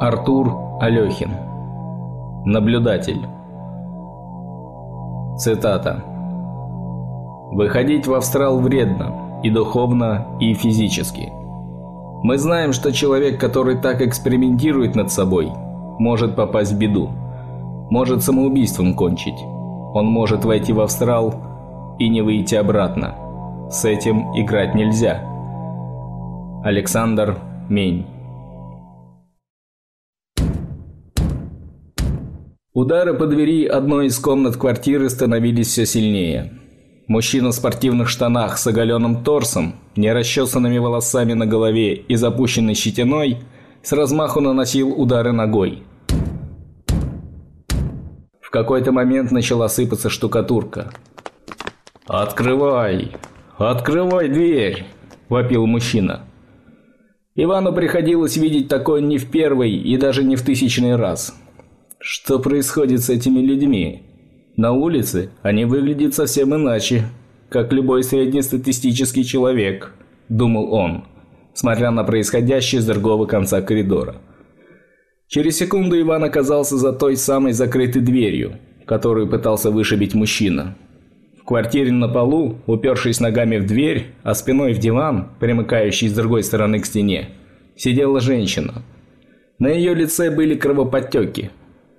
Артур Алехин. Наблюдатель. Цитата. Выходить в австрал вредно и духовно, и физически. Мы знаем, что человек, который так экспериментирует над собой, может попасть в беду. Может самоубийством кончить. Он может войти в австрал и не выйти обратно. С этим играть нельзя. Александр Мень. Удары по двери одной из комнат квартиры становились все сильнее. Мужчина в спортивных штанах с оголенным торсом, нерасчесанными волосами на голове и запущенной щетиной с размаху наносил удары ногой. В какой-то момент начала сыпаться штукатурка. «Открывай! Открывай дверь!» – вопил мужчина. Ивану приходилось видеть такое не в первый и даже не в тысячный раз. Что происходит с этими людьми? На улице они выглядят совсем иначе, как любой среднестатистический человек, думал он, смотря на происходящее с другого конца коридора. Через секунду Иван оказался за той самой закрытой дверью, которую пытался вышибить мужчина. В квартире на полу, упершись ногами в дверь, а спиной в диван, примыкающий с другой стороны к стене, сидела женщина. На ее лице были кровоподтеки,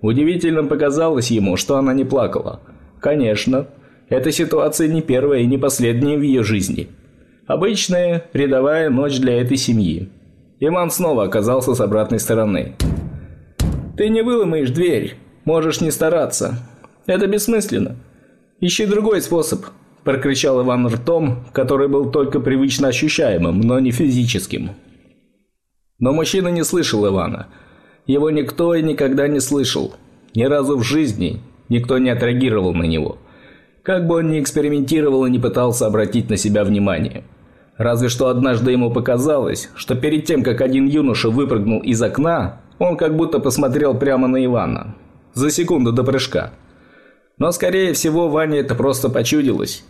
Удивительным показалось ему, что она не плакала. Конечно, эта ситуация не первая и не последняя в ее жизни. Обычная рядовая ночь для этой семьи. Иван снова оказался с обратной стороны. Ты не выломаешь дверь, можешь не стараться. Это бессмысленно. Ищи другой способ, прокричал Иван ртом, который был только привычно ощущаемым, но не физическим. Но мужчина не слышал Ивана. Его никто и никогда не слышал. Ни разу в жизни никто не отреагировал на него. Как бы он ни экспериментировал и не пытался обратить на себя внимание. Разве что однажды ему показалось, что перед тем, как один юноша выпрыгнул из окна, он как будто посмотрел прямо на Ивана. За секунду до прыжка. Но скорее всего, Ване это просто почудилось.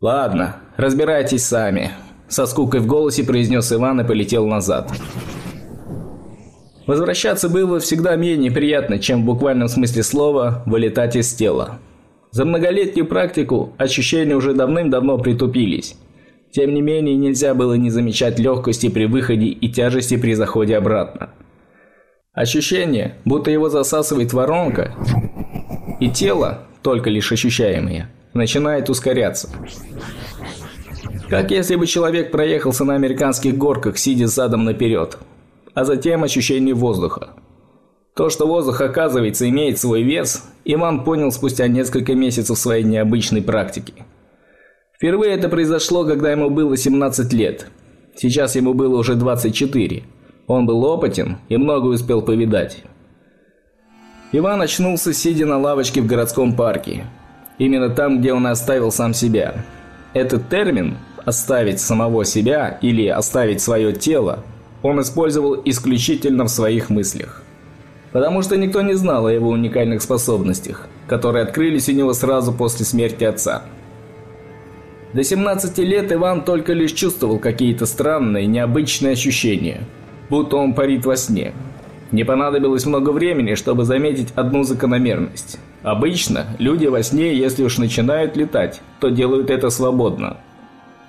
Ладно, разбирайтесь сами, со скукой в голосе произнес Иван и полетел назад. Возвращаться было всегда менее приятно, чем в буквальном смысле слова вылетать из тела. За многолетнюю практику ощущения уже давным-давно притупились. Тем не менее, нельзя было не замечать легкости при выходе и тяжести при заходе обратно. Ощущение, будто его засасывает воронка, и тело, только лишь ощущаемое, начинает ускоряться. Как если бы человек проехался на американских горках, сидя задом наперед а затем ощущение воздуха. То, что воздух, оказывается, имеет свой вес, Иван понял спустя несколько месяцев своей необычной практики. Впервые это произошло, когда ему было 17 лет. Сейчас ему было уже 24. Он был опытен и много успел повидать. Иван очнулся, сидя на лавочке в городском парке. Именно там, где он оставил сам себя. Этот термин «оставить самого себя» или «оставить свое тело» он использовал исключительно в своих мыслях. Потому что никто не знал о его уникальных способностях, которые открылись у него сразу после смерти отца. До 17 лет Иван только лишь чувствовал какие-то странные, необычные ощущения, будто он парит во сне. Не понадобилось много времени, чтобы заметить одну закономерность. Обычно люди во сне, если уж начинают летать, то делают это свободно.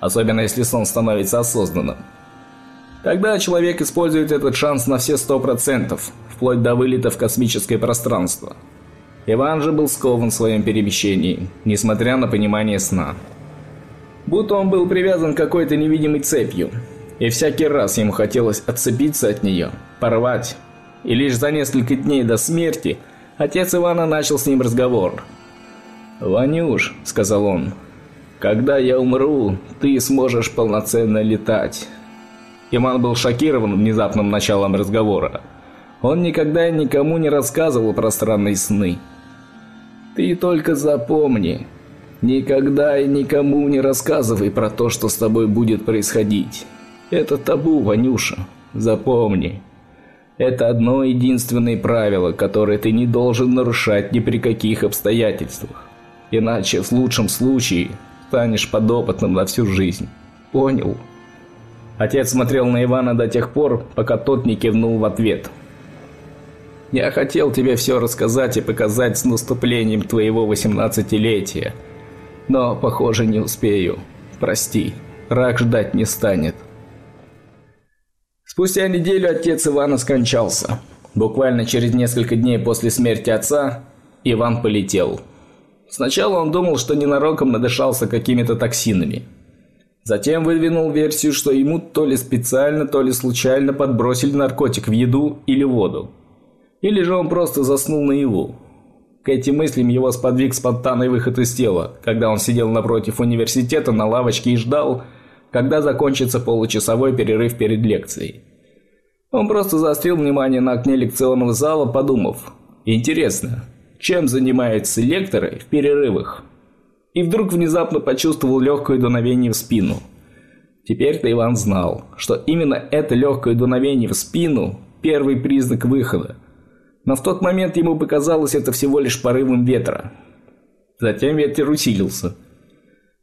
Особенно если сон становится осознанным. Тогда человек использует этот шанс на все сто процентов, вплоть до вылета в космическое пространство. Иван же был скован в своем перемещении, несмотря на понимание сна. Будто он был привязан к какой-то невидимой цепью, и всякий раз ему хотелось отцепиться от нее, порвать. И лишь за несколько дней до смерти отец Ивана начал с ним разговор. "Ванюш", сказал он. "Когда я умру, ты сможешь полноценно летать". Иман был шокирован внезапным началом разговора. Он никогда никому не рассказывал про странные сны. Ты только запомни, никогда и никому не рассказывай про то, что с тобой будет происходить. Это табу, Ванюша. Запомни. Это одно единственное правило, которое ты не должен нарушать ни при каких обстоятельствах. Иначе в лучшем случае станешь подопытным на всю жизнь. Понял? Отец смотрел на Ивана до тех пор, пока тот не кивнул в ответ. Я хотел тебе все рассказать и показать с наступлением твоего восемнадцатилетия. Но, похоже, не успею. Прости. Рак ждать не станет. Спустя неделю отец Ивана скончался. Буквально через несколько дней после смерти отца Иван полетел. Сначала он думал, что ненароком надышался какими-то токсинами. Затем выдвинул версию, что ему то ли специально, то ли случайно подбросили наркотик в еду или воду. Или же он просто заснул наяву. К этим мыслям его сподвиг спонтанный выход из тела, когда он сидел напротив университета на лавочке и ждал, когда закончится получасовой перерыв перед лекцией. Он просто заострил внимание на окне лекционного зала, подумав: "Интересно, чем занимаются лекторы в перерывах?" И вдруг внезапно почувствовал легкое дуновение в спину. Теперь-то Иван знал, что именно это легкое дуновение в спину первый признак выхода. Но в тот момент ему показалось это всего лишь порывом ветра. Затем ветер усилился.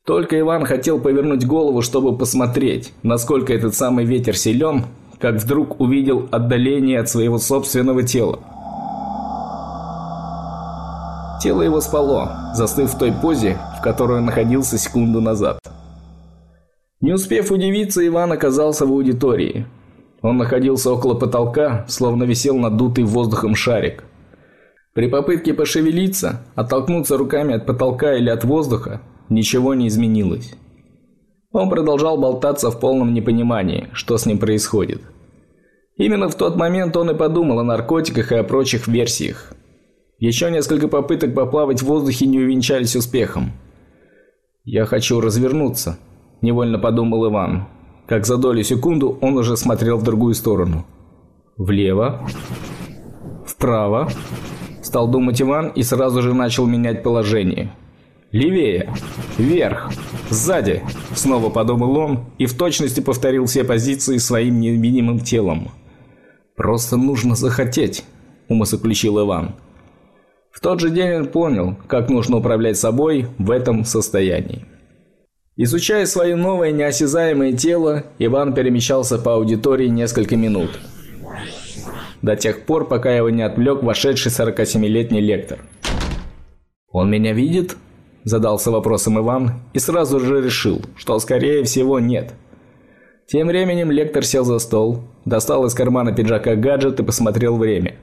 Только Иван хотел повернуть голову, чтобы посмотреть, насколько этот самый ветер силен, как вдруг увидел отдаление от своего собственного тела. Тело его спало, застыв в той позе, в которой он находился секунду назад. Не успев удивиться, Иван оказался в аудитории. Он находился около потолка, словно висел надутый воздухом шарик. При попытке пошевелиться, оттолкнуться руками от потолка или от воздуха, ничего не изменилось. Он продолжал болтаться в полном непонимании, что с ним происходит. Именно в тот момент он и подумал о наркотиках и о прочих версиях. Еще несколько попыток поплавать в воздухе не увенчались успехом. Я хочу развернуться, невольно подумал Иван как за долю секунду он уже смотрел в другую сторону. Влево, вправо, стал думать Иван и сразу же начал менять положение. Левее, вверх, сзади, снова подумал он и в точности повторил все позиции своим невидимым телом. Просто нужно захотеть, умозаключил Иван. В тот же день он понял, как нужно управлять собой в этом состоянии. Изучая свое новое неосязаемое тело, Иван перемещался по аудитории несколько минут. До тех пор, пока его не отвлек вошедший 47-летний лектор. Он меня видит? задался вопросом Иван и сразу же решил, что скорее всего нет. Тем временем лектор сел за стол, достал из кармана пиджака гаджет и посмотрел время.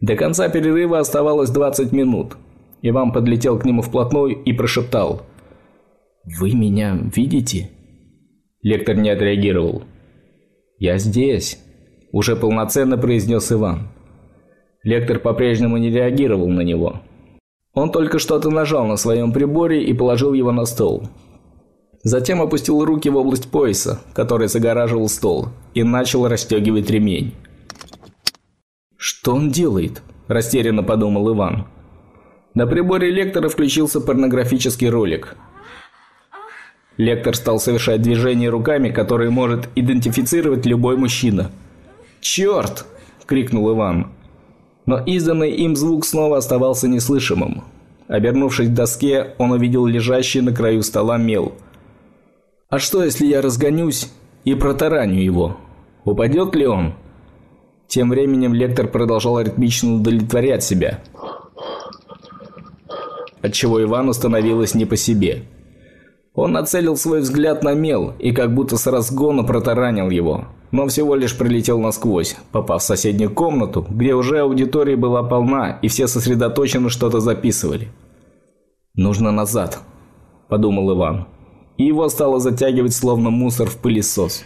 До конца перерыва оставалось 20 минут. Иван подлетел к нему вплотную и прошептал: вы меня видите? Лектор не отреагировал. Я здесь, уже полноценно произнес Иван. Лектор по-прежнему не реагировал на него. Он только что-то нажал на своем приборе и положил его на стол. Затем опустил руки в область пояса, который загораживал стол, и начал расстегивать ремень. Что он делает? растерянно подумал Иван. На приборе лектора включился порнографический ролик. Лектор стал совершать движения руками, которые может идентифицировать любой мужчина. «Черт!» – крикнул Иван. Но изданный им звук снова оставался неслышимым. Обернувшись к доске, он увидел лежащий на краю стола мел. А что, если я разгонюсь и протараню его? Упадет ли он? Тем временем лектор продолжал ритмично удовлетворять себя. Отчего Ивану становилось не по себе. Он нацелил свой взгляд на мел и как будто с разгона протаранил его, но всего лишь пролетел насквозь, попав в соседнюю комнату, где уже аудитория была полна и все сосредоточенно что-то записывали. Нужно назад, подумал Иван. И его стало затягивать словно мусор в пылесос.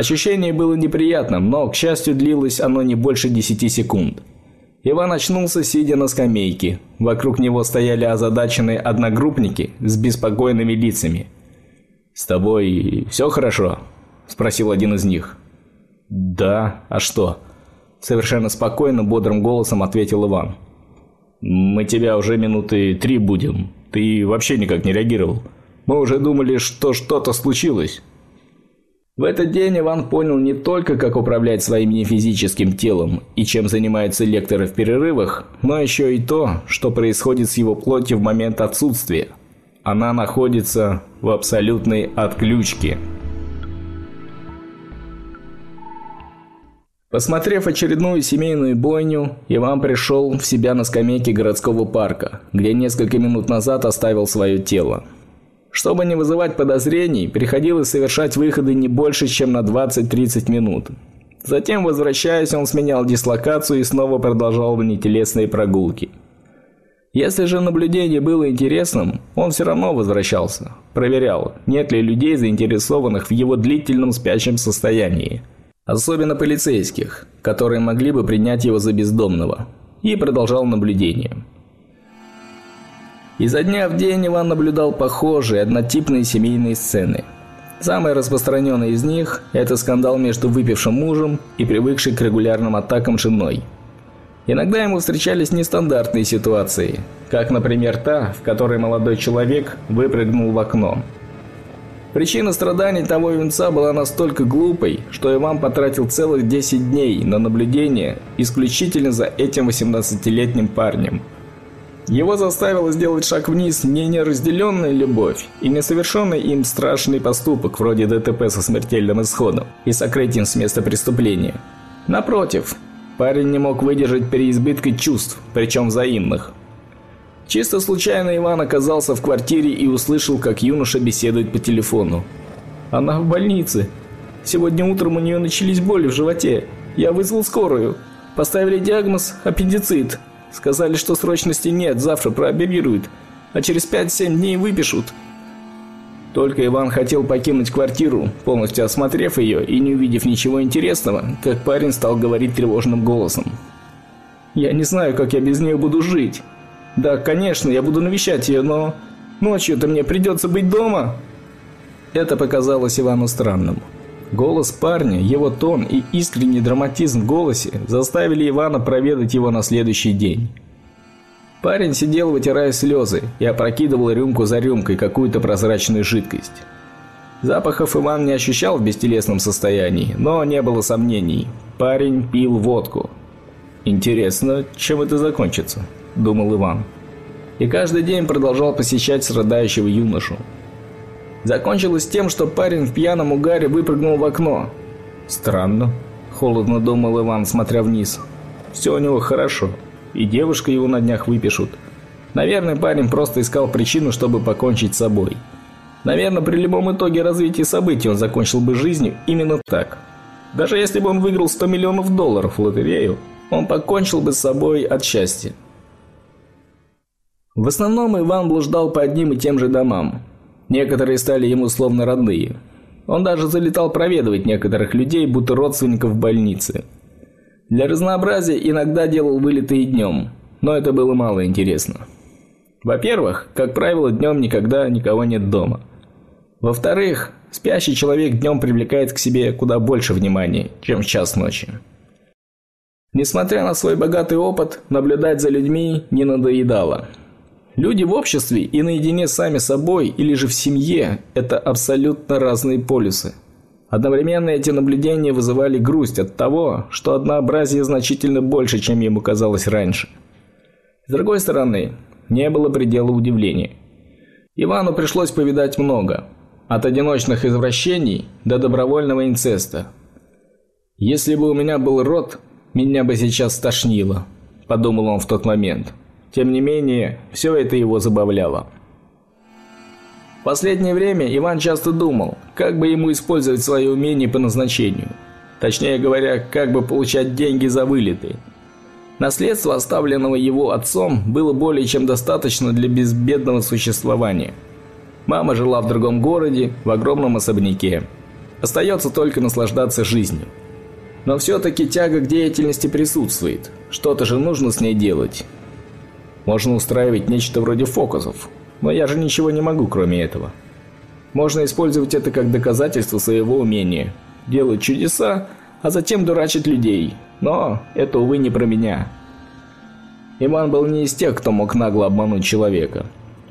Ощущение было неприятным, но, к счастью, длилось оно не больше 10 секунд. Иван очнулся, сидя на скамейке. Вокруг него стояли озадаченные одногруппники с беспокойными лицами. "С тобой все хорошо?" спросил один из них. "Да, а что?" совершенно спокойно, бодрым голосом ответил Иван. "Мы тебя уже минуты три будем. Ты вообще никак не реагировал. Мы уже думали, что что-то случилось". В этот день Иван понял не только, как управлять своим нефизическим телом и чем занимаются лекторы в перерывах, но еще и то, что происходит с его плотью в момент отсутствия. Она находится в абсолютной отключке. Посмотрев очередную семейную бойню, Иван пришел в себя на скамейке городского парка, где несколько минут назад оставил свое тело. Чтобы не вызывать подозрений, приходилось совершать выходы не больше, чем на 20-30 минут. Затем, возвращаясь, он сменял дислокацию и снова продолжал внетелесные прогулки. Если же наблюдение было интересным, он все равно возвращался, проверял, нет ли людей, заинтересованных в его длительном спящем состоянии. Особенно полицейских, которые могли бы принять его за бездомного. И продолжал наблюдение. Изо дня в день Иван наблюдал похожие, однотипные семейные сцены. Самый распространенный из них – это скандал между выпившим мужем и привыкшей к регулярным атакам женой – Иногда ему встречались нестандартные ситуации, как, например, та, в которой молодой человек выпрыгнул в окно. Причина страданий того юнца была настолько глупой, что Иван потратил целых 10 дней на наблюдение исключительно за этим 18-летним парнем. Его заставило сделать шаг вниз не неразделенная любовь и не совершенный им страшный поступок вроде ДТП со смертельным исходом и сокрытием с места преступления. Напротив, Парень не мог выдержать переизбытка чувств, причем взаимных. Чисто случайно Иван оказался в квартире и услышал, как юноша беседует по телефону. Она в больнице. Сегодня утром у нее начались боли в животе. Я вызвал скорую. Поставили диагноз аппендицит. Сказали, что срочности нет, завтра прооперируют, а через 5-7 дней выпишут. Только Иван хотел покинуть квартиру, полностью осмотрев ее и не увидев ничего интересного, как парень стал говорить тревожным голосом. «Я не знаю, как я без нее буду жить. Да, конечно, я буду навещать ее, но ночью-то мне придется быть дома». Это показалось Ивану странным. Голос парня, его тон и искренний драматизм в голосе заставили Ивана проведать его на следующий день. Парень сидел, вытирая слезы, и опрокидывал рюмку за рюмкой какую-то прозрачную жидкость. Запахов Иван не ощущал в бестелесном состоянии, но не было сомнений. Парень пил водку. Интересно, чем это закончится, думал Иван. И каждый день продолжал посещать страдающего юношу. Закончилось тем, что парень в пьяном угаре выпрыгнул в окно. Странно, холодно думал Иван, смотря вниз. Все у него хорошо и девушка его на днях выпишут. Наверное, парень просто искал причину, чтобы покончить с собой. Наверное, при любом итоге развития событий он закончил бы жизнь именно так. Даже если бы он выиграл 100 миллионов долларов в лотерею, он покончил бы с собой от счастья. В основном Иван блуждал по одним и тем же домам. Некоторые стали ему словно родные. Он даже залетал проведывать некоторых людей, будто родственников в больнице – для разнообразия иногда делал вылеты и днем, но это было мало интересно. Во-первых, как правило, днем никогда никого нет дома. Во-вторых, спящий человек днем привлекает к себе куда больше внимания, чем в час ночи. Несмотря на свой богатый опыт, наблюдать за людьми не надоедало. Люди в обществе и наедине сами собой или же в семье – это абсолютно разные полюсы. Одновременно эти наблюдения вызывали грусть от того, что однообразие значительно больше, чем ему казалось раньше. С другой стороны, не было предела удивления. Ивану пришлось повидать много, от одиночных извращений до добровольного инцеста. Если бы у меня был род, меня бы сейчас стошнило, подумал он в тот момент. Тем не менее, все это его забавляло. В последнее время Иван часто думал, как бы ему использовать свои умения по назначению. Точнее говоря, как бы получать деньги за вылеты. Наследство, оставленного его отцом, было более чем достаточно для безбедного существования. Мама жила в другом городе, в огромном особняке. Остается только наслаждаться жизнью. Но все-таки тяга к деятельности присутствует. Что-то же нужно с ней делать. Можно устраивать нечто вроде фокусов, но я же ничего не могу, кроме этого. Можно использовать это как доказательство своего умения. Делать чудеса, а затем дурачить людей. Но это, увы, не про меня. Иван был не из тех, кто мог нагло обмануть человека.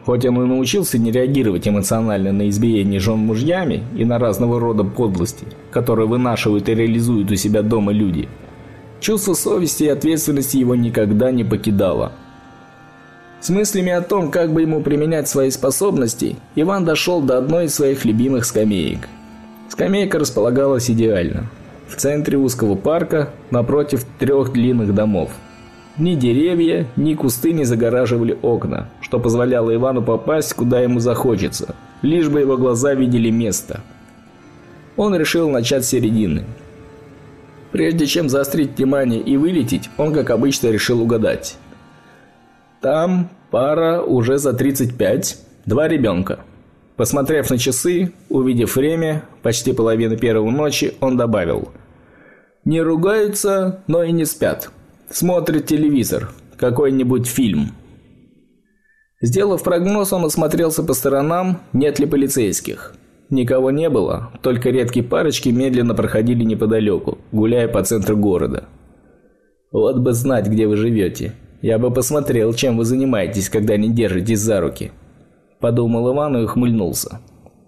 Хоть он и научился не реагировать эмоционально на избиение жен мужьями и на разного рода подлости, которые вынашивают и реализуют у себя дома люди, чувство совести и ответственности его никогда не покидало – с мыслями о том, как бы ему применять свои способности, Иван дошел до одной из своих любимых скамеек. Скамейка располагалась идеально. в центре узкого парка, напротив трех длинных домов. Ни деревья, ни кусты не загораживали окна, что позволяло Ивану попасть куда ему захочется, лишь бы его глаза видели место. Он решил начать с середины. Прежде чем заострить внимание и вылететь, он, как обычно, решил угадать. Там пара уже за 35, два ребенка. Посмотрев на часы, увидев время, почти половину первой ночи, он добавил: "Не ругаются, но и не спят. Смотрят телевизор, какой-нибудь фильм". Сделав прогноз, он осмотрелся по сторонам, нет ли полицейских. Никого не было, только редкие парочки медленно проходили неподалеку, гуляя по центру города. Вот бы знать, где вы живете. Я бы посмотрел, чем вы занимаетесь, когда не держитесь за руки подумал Иван и ухмыльнулся.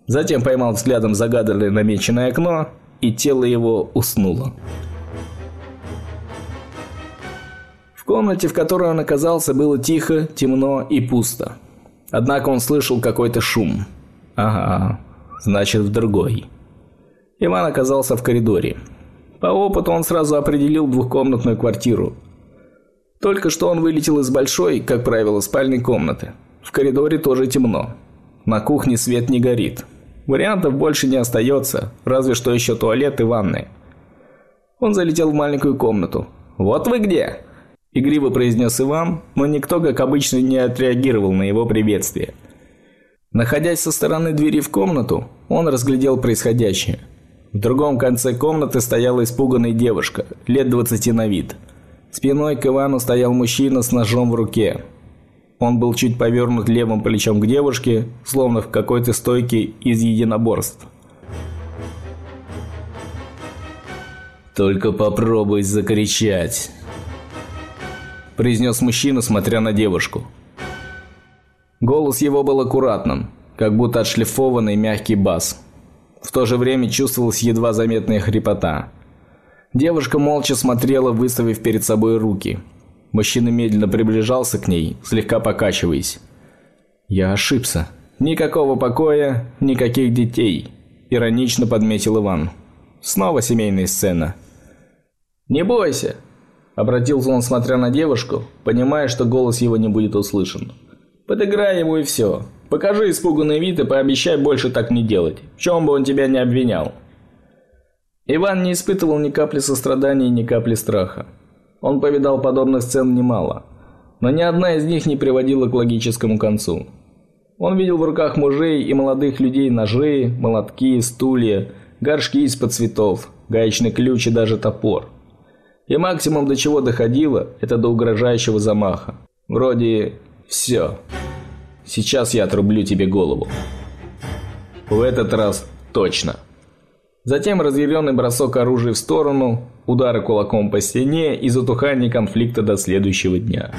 Затем поймал взглядом загаданное намеченное окно, и тело его уснуло. В комнате, в которой он оказался, было тихо, темно и пусто. Однако он слышал какой-то шум. Ага, значит, в другой. Иван оказался в коридоре. По опыту он сразу определил двухкомнатную квартиру. Только что он вылетел из большой, как правило, спальной комнаты. В коридоре тоже темно. На кухне свет не горит. Вариантов больше не остается, разве что еще туалет и ванная. Он залетел в маленькую комнату. "Вот вы где?" игриво произнес Иван, но никто, как обычно, не отреагировал на его приветствие. Находясь со стороны двери в комнату, он разглядел происходящее. В другом конце комнаты стояла испуганная девушка, лет двадцати на вид. Спиной к Ивану стоял мужчина с ножом в руке. Он был чуть повернут левым плечом к девушке, словно в какой-то стойке из единоборств. Только попробуй закричать, произнес мужчина, смотря на девушку. Голос его был аккуратным, как будто отшлифованный мягкий бас. В то же время чувствовалась едва заметная хрипота. Девушка молча смотрела, выставив перед собой руки. Мужчина медленно приближался к ней, слегка покачиваясь. Я ошибся. Никакого покоя, никаких детей, иронично подметил Иван. Снова семейная сцена. Не бойся, обратился он, смотря на девушку, понимая, что голос его не будет услышан. Подыграй ему и все. Покажи испуганный вид и пообещай больше так не делать. В чем бы он тебя не обвинял. Иван не испытывал ни капли сострадания, ни капли страха. Он повидал подобных сцен немало, но ни одна из них не приводила к логическому концу. Он видел в руках мужей и молодых людей ножи, молотки, стулья, горшки из-под цветов, гаечный ключ и даже топор. И максимум до чего доходило это до угрожающего замаха. Вроде все. Сейчас я отрублю тебе голову. В этот раз точно. Затем разъяренный бросок оружия в сторону, удары кулаком по стене и затухание конфликта до следующего дня.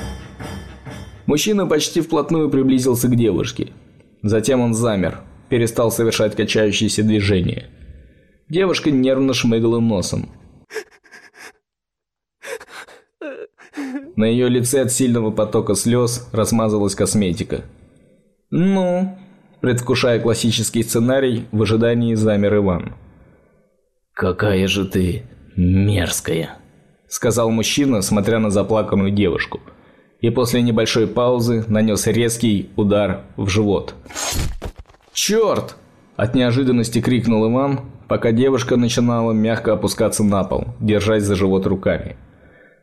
Мужчина почти вплотную приблизился к девушке. Затем он замер, перестал совершать качающиеся движения. Девушка нервно шмыгала носом. На ее лице от сильного потока слез размазалась косметика. Ну, предвкушая классический сценарий, в ожидании замер Иван. Какая же ты мерзкая, сказал мужчина, смотря на заплаканную девушку. И после небольшой паузы нанес резкий удар в живот. Черт! от неожиданности крикнул Иван, пока девушка начинала мягко опускаться на пол, держась за живот руками.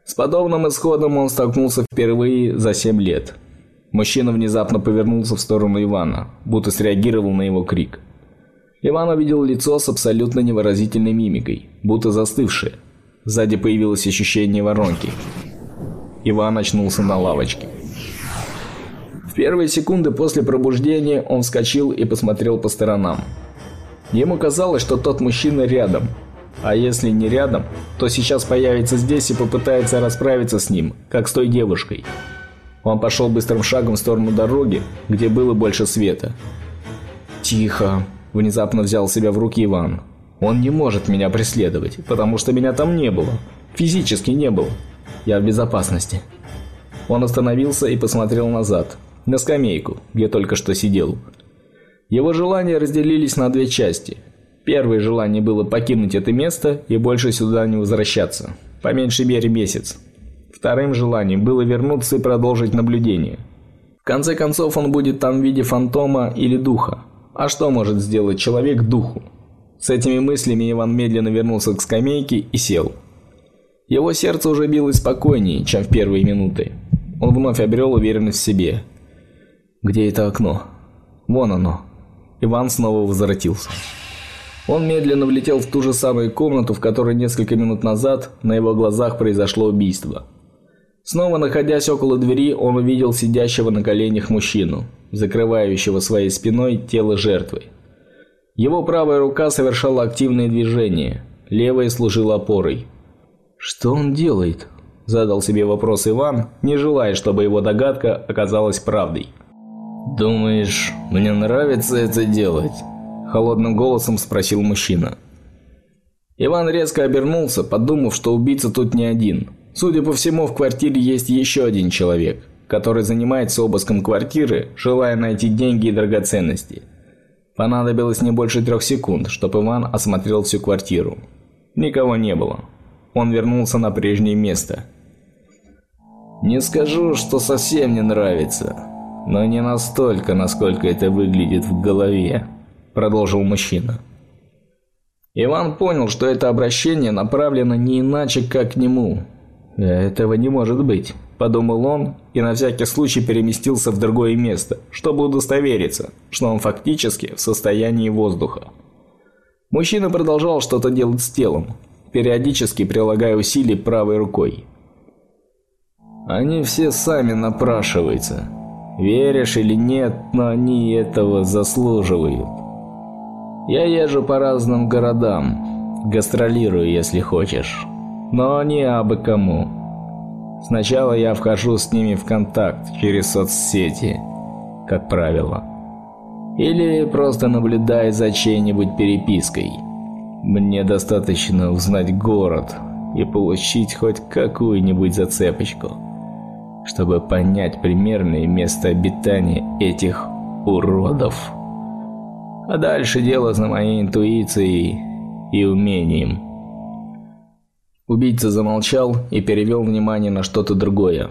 С подобным исходом он столкнулся впервые за семь лет. Мужчина внезапно повернулся в сторону Ивана, будто среагировал на его крик. Иван увидел лицо с абсолютно невыразительной мимикой, будто застывшее. Сзади появилось ощущение воронки. Иван очнулся на лавочке. В первые секунды после пробуждения он вскочил и посмотрел по сторонам. Ему казалось, что тот мужчина рядом. А если не рядом, то сейчас появится здесь и попытается расправиться с ним, как с той девушкой. Он пошел быстрым шагом в сторону дороги, где было больше света. Тихо, Внезапно взял себя в руки Иван. Он не может меня преследовать, потому что меня там не было. Физически не было. Я в безопасности. Он остановился и посмотрел назад, на скамейку, где только что сидел. Его желания разделились на две части. Первое желание было покинуть это место и больше сюда не возвращаться. По меньшей мере месяц. Вторым желанием было вернуться и продолжить наблюдение. В конце концов он будет там в виде фантома или духа. А что может сделать человек духу? С этими мыслями Иван медленно вернулся к скамейке и сел. Его сердце уже билось спокойнее, чем в первые минуты. Он вновь обрел уверенность в себе. Где это окно? Вон оно. Иван снова возвратился. Он медленно влетел в ту же самую комнату, в которой несколько минут назад на его глазах произошло убийство. Снова находясь около двери, он увидел сидящего на коленях мужчину, закрывающего своей спиной тело жертвы. Его правая рука совершала активные движения, левая служила опорой. Что он делает? задал себе вопрос Иван, не желая, чтобы его догадка оказалась правдой. Думаешь, мне нравится это делать? холодным голосом спросил мужчина. Иван резко обернулся, подумав, что убийца тут не один. Судя по всему, в квартире есть еще один человек, который занимается обыском квартиры, желая найти деньги и драгоценности. Понадобилось не больше трех секунд, чтобы Иван осмотрел всю квартиру. Никого не было. Он вернулся на прежнее место. Не скажу, что совсем не нравится, но не настолько, насколько это выглядит в голове продолжил мужчина. Иван понял, что это обращение направлено не иначе, как к нему. Этого не может быть, подумал он и на всякий случай переместился в другое место, чтобы удостовериться, что он фактически в состоянии воздуха. Мужчина продолжал что-то делать с телом, периодически прилагая усилия правой рукой. Они все сами напрашиваются. Веришь или нет, но они этого заслуживают. Я езжу по разным городам, гастролирую, если хочешь, но не абы кому. Сначала я вхожу с ними в контакт через соцсети, как правило. Или просто наблюдаю за чьей-нибудь перепиской. Мне достаточно узнать город и получить хоть какую-нибудь зацепочку, чтобы понять примерное место обитания этих уродов. А дальше дело за моей интуицией и умением. Убийца замолчал и перевел внимание на что-то другое.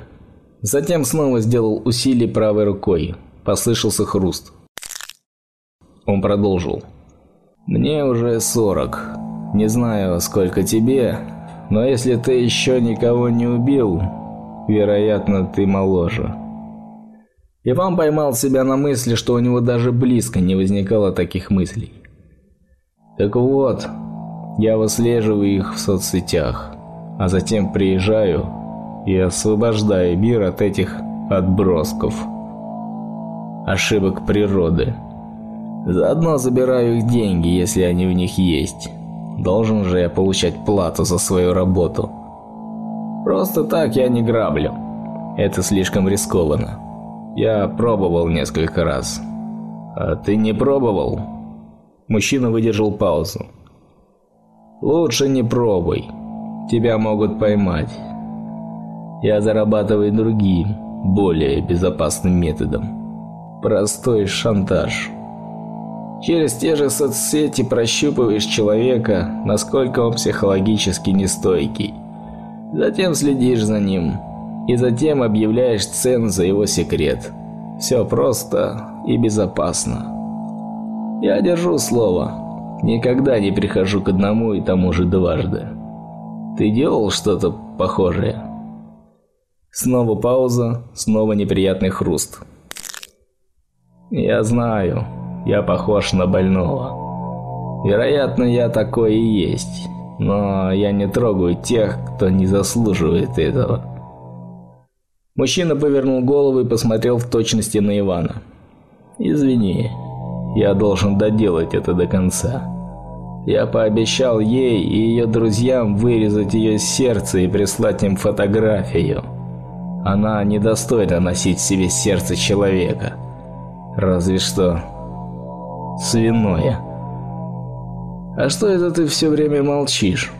Затем снова сделал усилие правой рукой. Послышался хруст. Он продолжил: "Мне уже сорок. Не знаю, сколько тебе, но если ты еще никого не убил, вероятно, ты моложе". Иван поймал себя на мысли, что у него даже близко не возникало таких мыслей. Так вот, я выслеживаю их в соцсетях, а затем приезжаю и освобождаю мир от этих отбросков, ошибок природы. Заодно забираю их деньги, если они в них есть. Должен же я получать плату за свою работу. Просто так я не граблю. Это слишком рискованно. Я пробовал несколько раз. А ты не пробовал? Мужчина выдержал паузу. Лучше не пробуй. Тебя могут поймать. Я зарабатываю другим, более безопасным методом. Простой шантаж. Через те же соцсети прощупываешь человека, насколько он психологически нестойкий. Затем следишь за ним, и затем объявляешь цену за его секрет. Все просто и безопасно. Я держу слово. Никогда не прихожу к одному и тому же дважды. Ты делал что-то похожее? Снова пауза, снова неприятный хруст. Я знаю, я похож на больного. Вероятно, я такой и есть. Но я не трогаю тех, кто не заслуживает этого. Мужчина повернул голову и посмотрел в точности на Ивана. Извини, я должен доделать это до конца. Я пообещал ей и ее друзьям вырезать ее сердце и прислать им фотографию. Она недостойна носить в себе сердце человека. Разве что свиное. А что это ты все время молчишь?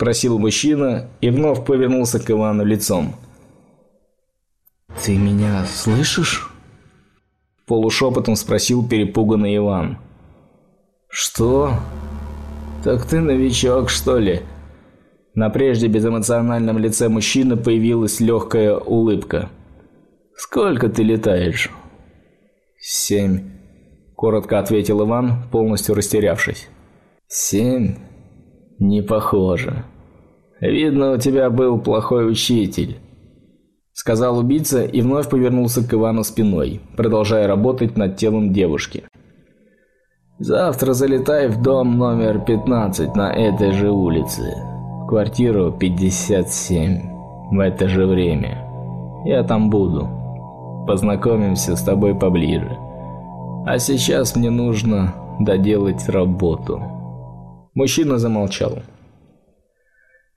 спросил мужчина и вновь повернулся к Ивану лицом. «Ты меня слышишь?» Полушепотом спросил перепуганный Иван. Что? Так ты новичок, что ли? На прежде безэмоциональном лице мужчины появилась легкая улыбка. Сколько ты летаешь? Семь. Коротко ответил Иван, полностью растерявшись. Семь? Не похоже. Видно, у тебя был плохой учитель. Сказал убийца и вновь повернулся к Ивану спиной, продолжая работать над телом девушки. Завтра залетай в дом номер 15 на этой же улице. Квартиру 57. В это же время. Я там буду. Познакомимся с тобой поближе. А сейчас мне нужно доделать работу. Мужчина замолчал.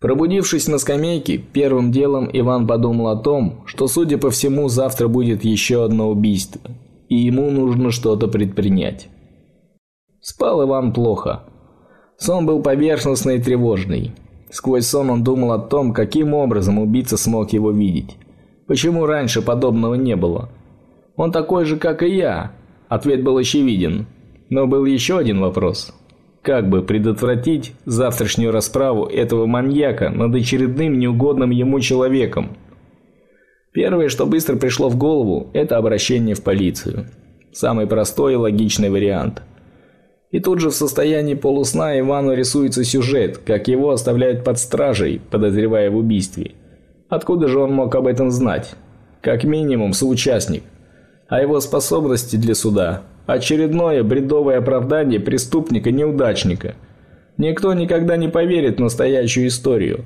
Пробудившись на скамейке, первым делом Иван подумал о том, что, судя по всему, завтра будет еще одно убийство, и ему нужно что-то предпринять. Спал Иван плохо. Сон был поверхностный и тревожный. Сквозь сон он думал о том, каким образом убийца смог его видеть. Почему раньше подобного не было? Он такой же, как и я. Ответ был очевиден. Но был еще один вопрос. Как бы предотвратить завтрашнюю расправу этого маньяка над очередным неугодным ему человеком? Первое, что быстро пришло в голову, это обращение в полицию. Самый простой и логичный вариант – и тут же в состоянии полусна Ивану рисуется сюжет, как его оставляют под стражей, подозревая в убийстве. Откуда же он мог об этом знать? Как минимум соучастник. А его способности для суда очередное бредовое оправдание преступника-неудачника. Никто никогда не поверит в настоящую историю.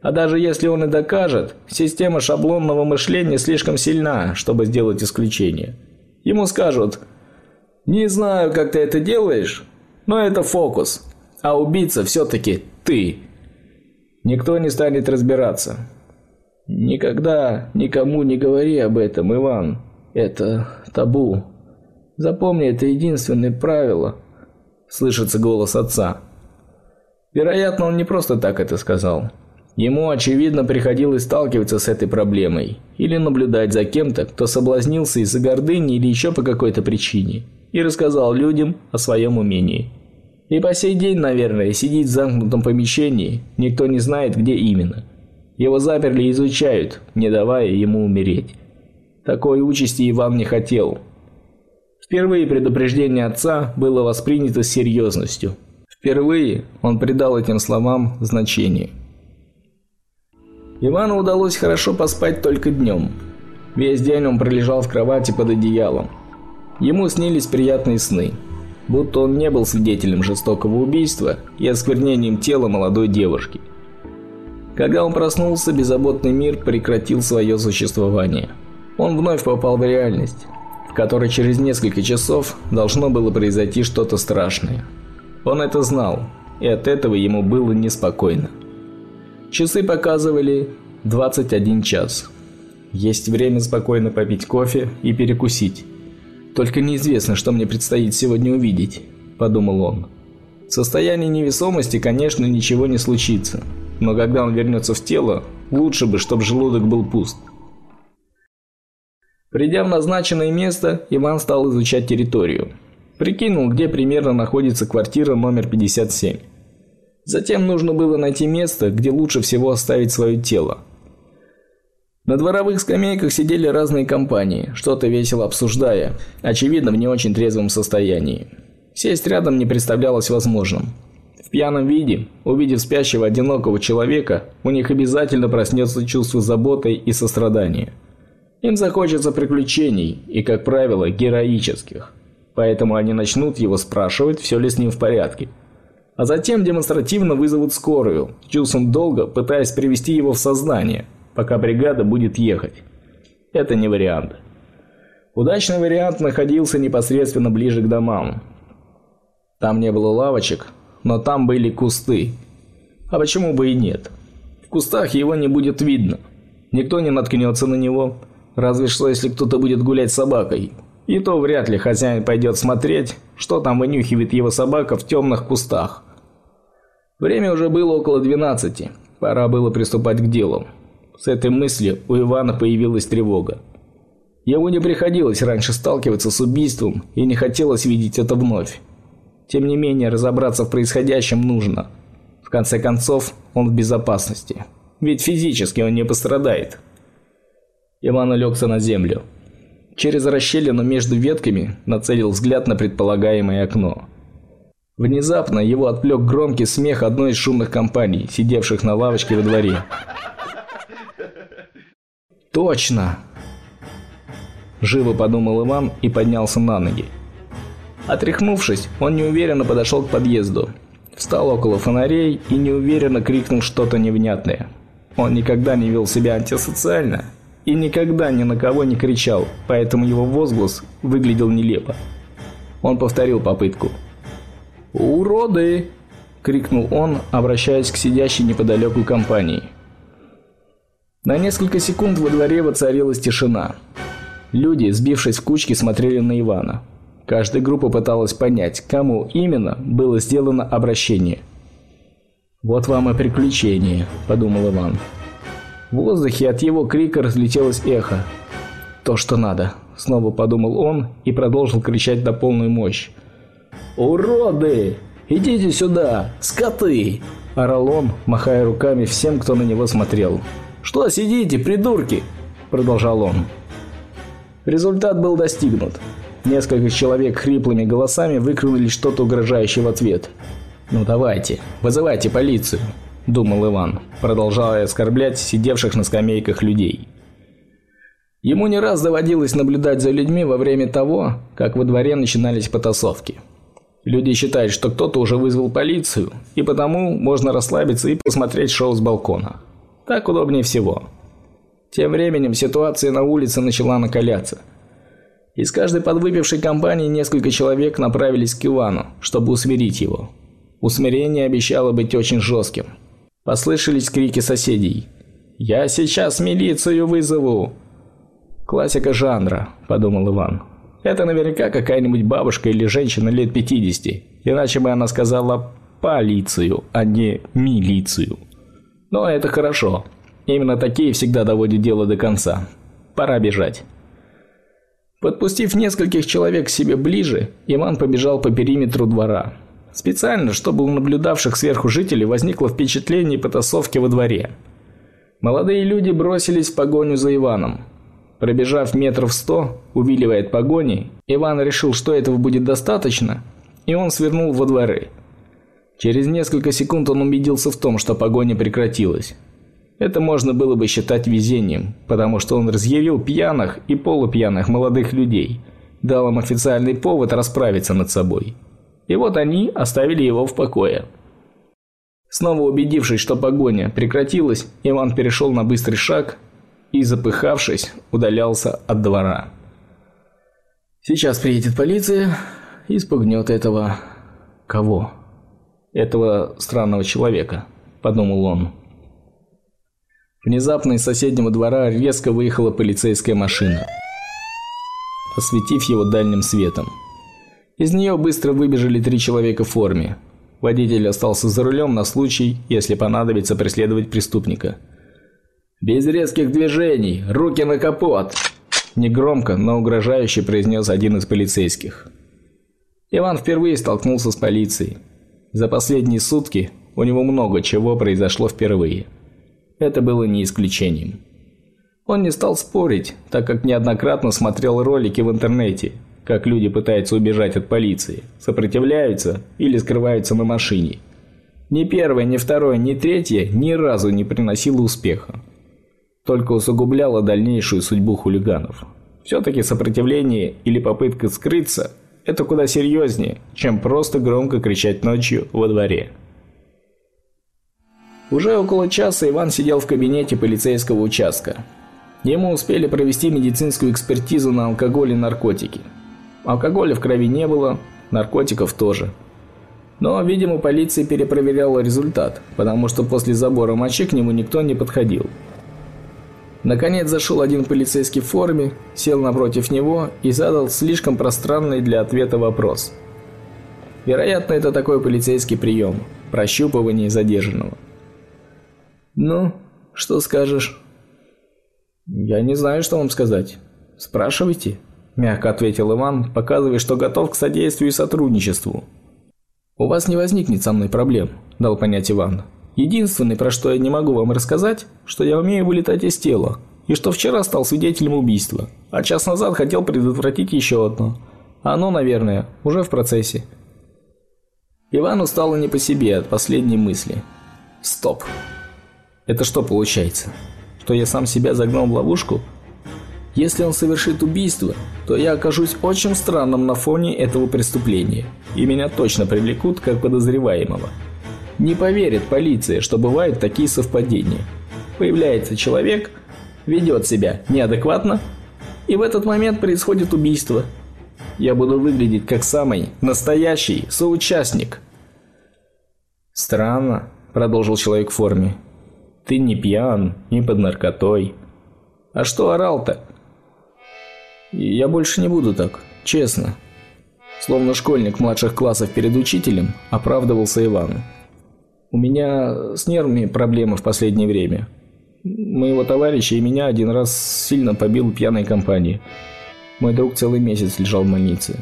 А даже если он и докажет, система шаблонного мышления слишком сильна, чтобы сделать исключение. Ему скажут: "Не знаю, как ты это делаешь, но это фокус. А убийца все таки ты. Никто не станет разбираться. Никогда никому не говори об этом, Иван. Это табу. Запомни это единственное правило. Слышится голос отца. Вероятно, он не просто так это сказал. Ему очевидно приходилось сталкиваться с этой проблемой или наблюдать за кем-то, кто соблазнился из-за гордыни или еще по какой-то причине и рассказал людям о своем умении. И по сей день, наверное, сидит в замкнутом помещении, никто не знает, где именно. Его заперли и изучают, не давая ему умереть. Такой участи Иван не хотел. Впервые предупреждение отца было воспринято с серьезностью. Впервые он придал этим словам значение. Ивану удалось хорошо поспать только днем. Весь день он пролежал в кровати под одеялом. Ему снились приятные сны будто он не был свидетелем жестокого убийства и осквернением тела молодой девушки. Когда он проснулся, беззаботный мир прекратил свое существование. Он вновь попал в реальность, которой через несколько часов должно было произойти что-то страшное. Он это знал, и от этого ему было неспокойно. Часы показывали 21 час. Есть время спокойно попить кофе и перекусить. Только неизвестно, что мне предстоит сегодня увидеть, подумал он. В состоянии невесомости, конечно, ничего не случится, но когда он вернется в тело, лучше бы, чтобы желудок был пуст. Придя в назначенное место, Иван стал изучать территорию. Прикинул, где примерно находится квартира номер 57. Затем нужно было найти место, где лучше всего оставить свое тело. На дворовых скамейках сидели разные компании, что-то весело обсуждая, очевидно, в не очень трезвом состоянии. Сесть рядом не представлялось возможным. В пьяном виде, увидев спящего одинокого человека, у них обязательно проснется чувство заботы и сострадания. Им захочется приключений и, как правило, героических. Поэтому они начнут его спрашивать, все ли с ним в порядке. А затем демонстративно вызовут скорую, чувством долга пытаясь привести его в сознание – пока бригада будет ехать. Это не вариант. Удачный вариант находился непосредственно ближе к домам. Там не было лавочек, но там были кусты. А почему бы и нет? В кустах его не будет видно. Никто не наткнется на него, разве что если кто-то будет гулять с собакой. И то вряд ли хозяин пойдет смотреть, что там вынюхивает его собака в темных кустах. Время уже было около 12. Пора было приступать к делу. С этой мыслью у Ивана появилась тревога. Ему не приходилось раньше сталкиваться с убийством и не хотелось видеть это вновь. Тем не менее, разобраться в происходящем нужно. В конце концов, он в безопасности. Ведь физически он не пострадает. Иван улегся на землю. Через расщелину между ветками нацелил взгляд на предполагаемое окно. Внезапно его отвлек громкий смех одной из шумных компаний, сидевших на лавочке во дворе. Точно. Живо подумал Иван и поднялся на ноги. Отряхнувшись, он неуверенно подошел к подъезду. Встал около фонарей и неуверенно крикнул что-то невнятное. Он никогда не вел себя антисоциально и никогда ни на кого не кричал, поэтому его возглас выглядел нелепо. Он повторил попытку. «Уроды!» – крикнул он, обращаясь к сидящей неподалеку компании. На несколько секунд во дворе воцарилась тишина. Люди, сбившись в кучки, смотрели на Ивана. Каждая группа пыталась понять, кому именно было сделано обращение. «Вот вам и приключение», – подумал Иван. В воздухе от его крика разлетелось эхо. «То, что надо», – снова подумал он и продолжил кричать на полную мощь. «Уроды! Идите сюда, скоты!» – орал он, махая руками всем, кто на него смотрел. «Что сидите, придурки?» – продолжал он. Результат был достигнут. Несколько человек хриплыми голосами выкрикнули что-то угрожающее в ответ. «Ну давайте, вызывайте полицию», – думал Иван, продолжая оскорблять сидевших на скамейках людей. Ему не раз доводилось наблюдать за людьми во время того, как во дворе начинались потасовки. Люди считают, что кто-то уже вызвал полицию, и потому можно расслабиться и посмотреть шоу с балкона. Так удобнее всего. Тем временем ситуация на улице начала накаляться. Из каждой подвыпившей компании несколько человек направились к Ивану, чтобы усмирить его. Усмирение обещало быть очень жестким. Послышались крики соседей. «Я сейчас милицию вызову!» «Классика жанра», – подумал Иван. «Это наверняка какая-нибудь бабушка или женщина лет 50, иначе бы она сказала «полицию», а не «милицию». Но это хорошо. Именно такие всегда доводят дело до конца. Пора бежать. Подпустив нескольких человек к себе ближе, Иван побежал по периметру двора. Специально, чтобы у наблюдавших сверху жителей возникло впечатление потасовки во дворе. Молодые люди бросились в погоню за Иваном. Пробежав метров сто, увиливая от погони, Иван решил, что этого будет достаточно, и он свернул во дворы. Через несколько секунд он убедился в том, что погоня прекратилась. Это можно было бы считать везением, потому что он разъярил пьяных и полупьяных молодых людей, дал им официальный повод расправиться над собой. И вот они оставили его в покое. Снова убедившись, что погоня прекратилась, Иван перешел на быстрый шаг и, запыхавшись, удалялся от двора. Сейчас приедет полиция и спугнет этого кого? этого странного человека, подумал он. Внезапно из соседнего двора резко выехала полицейская машина, осветив его дальним светом. Из нее быстро выбежали три человека в форме. Водитель остался за рулем на случай, если понадобится преследовать преступника. Без резких движений, руки на капот, негромко, но угрожающе произнес один из полицейских. Иван впервые столкнулся с полицией. За последние сутки у него много чего произошло впервые. Это было не исключением. Он не стал спорить, так как неоднократно смотрел ролики в интернете, как люди пытаются убежать от полиции, сопротивляются или скрываются на машине. Ни первое, ни второе, ни третье ни разу не приносило успеха. Только усугубляло дальнейшую судьбу хулиганов. все таки сопротивление или попытка скрыться это куда серьезнее, чем просто громко кричать ночью во дворе. Уже около часа Иван сидел в кабинете полицейского участка. Ему успели провести медицинскую экспертизу на алкоголь и наркотики. Алкоголя в крови не было, наркотиков тоже. Но, видимо, полиция перепроверяла результат, потому что после забора мочи к нему никто не подходил. Наконец зашел один полицейский в форме, сел напротив него и задал слишком пространный для ответа вопрос. Вероятно, это такой полицейский прием – прощупывание задержанного. «Ну, что скажешь?» «Я не знаю, что вам сказать. Спрашивайте», – мягко ответил Иван, показывая, что готов к содействию и сотрудничеству. У вас не возникнет со мной проблем, дал понять Иван. Единственное, про что я не могу вам рассказать, что я умею вылетать из тела, и что вчера стал свидетелем убийства, а час назад хотел предотвратить еще одно. Оно, наверное, уже в процессе. Ивану стало не по себе от последней мысли. Стоп. Это что получается? Что я сам себя загнал в ловушку? Если он совершит убийство, то я окажусь очень странным на фоне этого преступления, и меня точно привлекут как подозреваемого. Не поверит полиция, что бывают такие совпадения. Появляется человек, ведет себя неадекватно, и в этот момент происходит убийство. Я буду выглядеть как самый настоящий соучастник. Странно, продолжил человек в форме. Ты не пьян, не под наркотой. А что орал-то? Я больше не буду так, честно. Словно школьник младших классов перед учителем, оправдывался Иван. У меня с нервами проблемы в последнее время. Моего товарища и меня один раз сильно побил пьяной компании. Мой друг целый месяц лежал в больнице.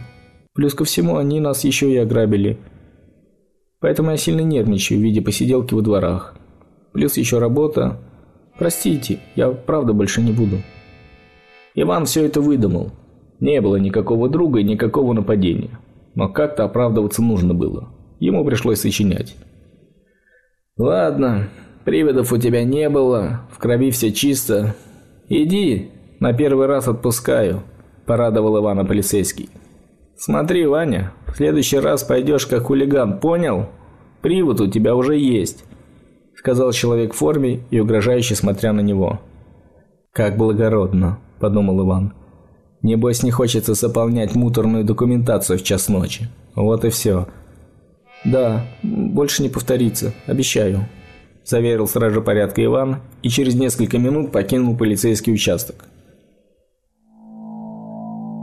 Плюс ко всему, они нас еще и ограбили. Поэтому я сильно нервничаю в виде посиделки во дворах. Плюс еще работа. Простите, я правда больше не буду. Иван все это выдумал. Не было никакого друга и никакого нападения. Но как-то оправдываться нужно было. Ему пришлось сочинять. Ладно, приводов у тебя не было, в крови все чисто. Иди, на первый раз отпускаю, порадовал Ивана полицейский. Смотри, Ваня, в следующий раз пойдешь как хулиган, понял? Привод у тебя уже есть, сказал человек в форме и угрожающе смотря на него. Как благородно. – подумал Иван. «Небось не хочется заполнять муторную документацию в час ночи. Вот и все». «Да, больше не повторится, обещаю», – заверил сразу порядка Иван и через несколько минут покинул полицейский участок.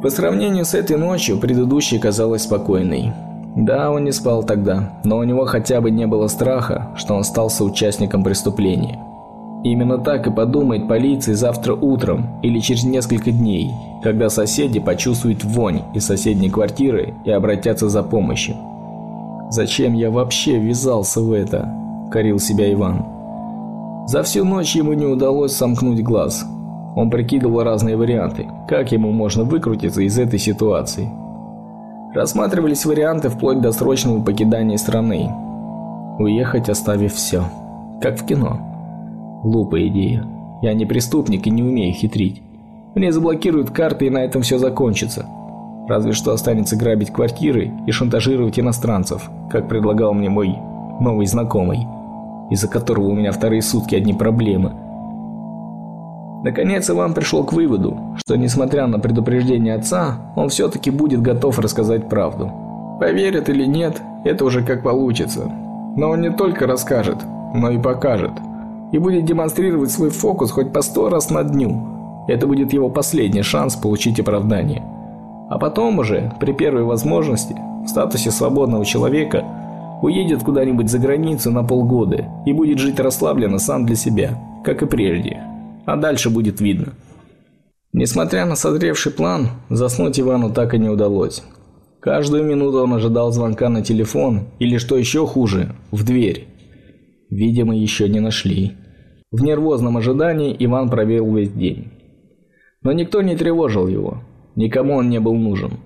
По сравнению с этой ночью, предыдущая казалась спокойной. Да, он не спал тогда, но у него хотя бы не было страха, что он стал соучастником преступления. Именно так и подумает полиция завтра утром или через несколько дней, когда соседи почувствуют вонь из соседней квартиры и обратятся за помощью. Зачем я вообще ввязался в это? корил себя Иван. За всю ночь ему не удалось сомкнуть глаз. Он прикидывал разные варианты, как ему можно выкрутиться из этой ситуации. Рассматривались варианты вплоть до срочного покидания страны. Уехать, оставив все, как в кино. Глупая идея. Я не преступник и не умею хитрить. Мне заблокируют карты и на этом все закончится. Разве что останется грабить квартиры и шантажировать иностранцев, как предлагал мне мой новый знакомый, из-за которого у меня вторые сутки одни проблемы. Наконец Иван пришел к выводу, что несмотря на предупреждение отца, он все-таки будет готов рассказать правду. Поверит или нет, это уже как получится. Но он не только расскажет, но и покажет – и будет демонстрировать свой фокус хоть по сто раз на дню. Это будет его последний шанс получить оправдание. А потом уже, при первой возможности, в статусе свободного человека, уедет куда-нибудь за границу на полгода и будет жить расслабленно сам для себя, как и прежде. А дальше будет видно. Несмотря на созревший план, заснуть Ивану так и не удалось. Каждую минуту он ожидал звонка на телефон или, что еще хуже, в дверь. Видимо, еще не нашли. В нервозном ожидании Иван провел весь день. Но никто не тревожил его. Никому он не был нужен.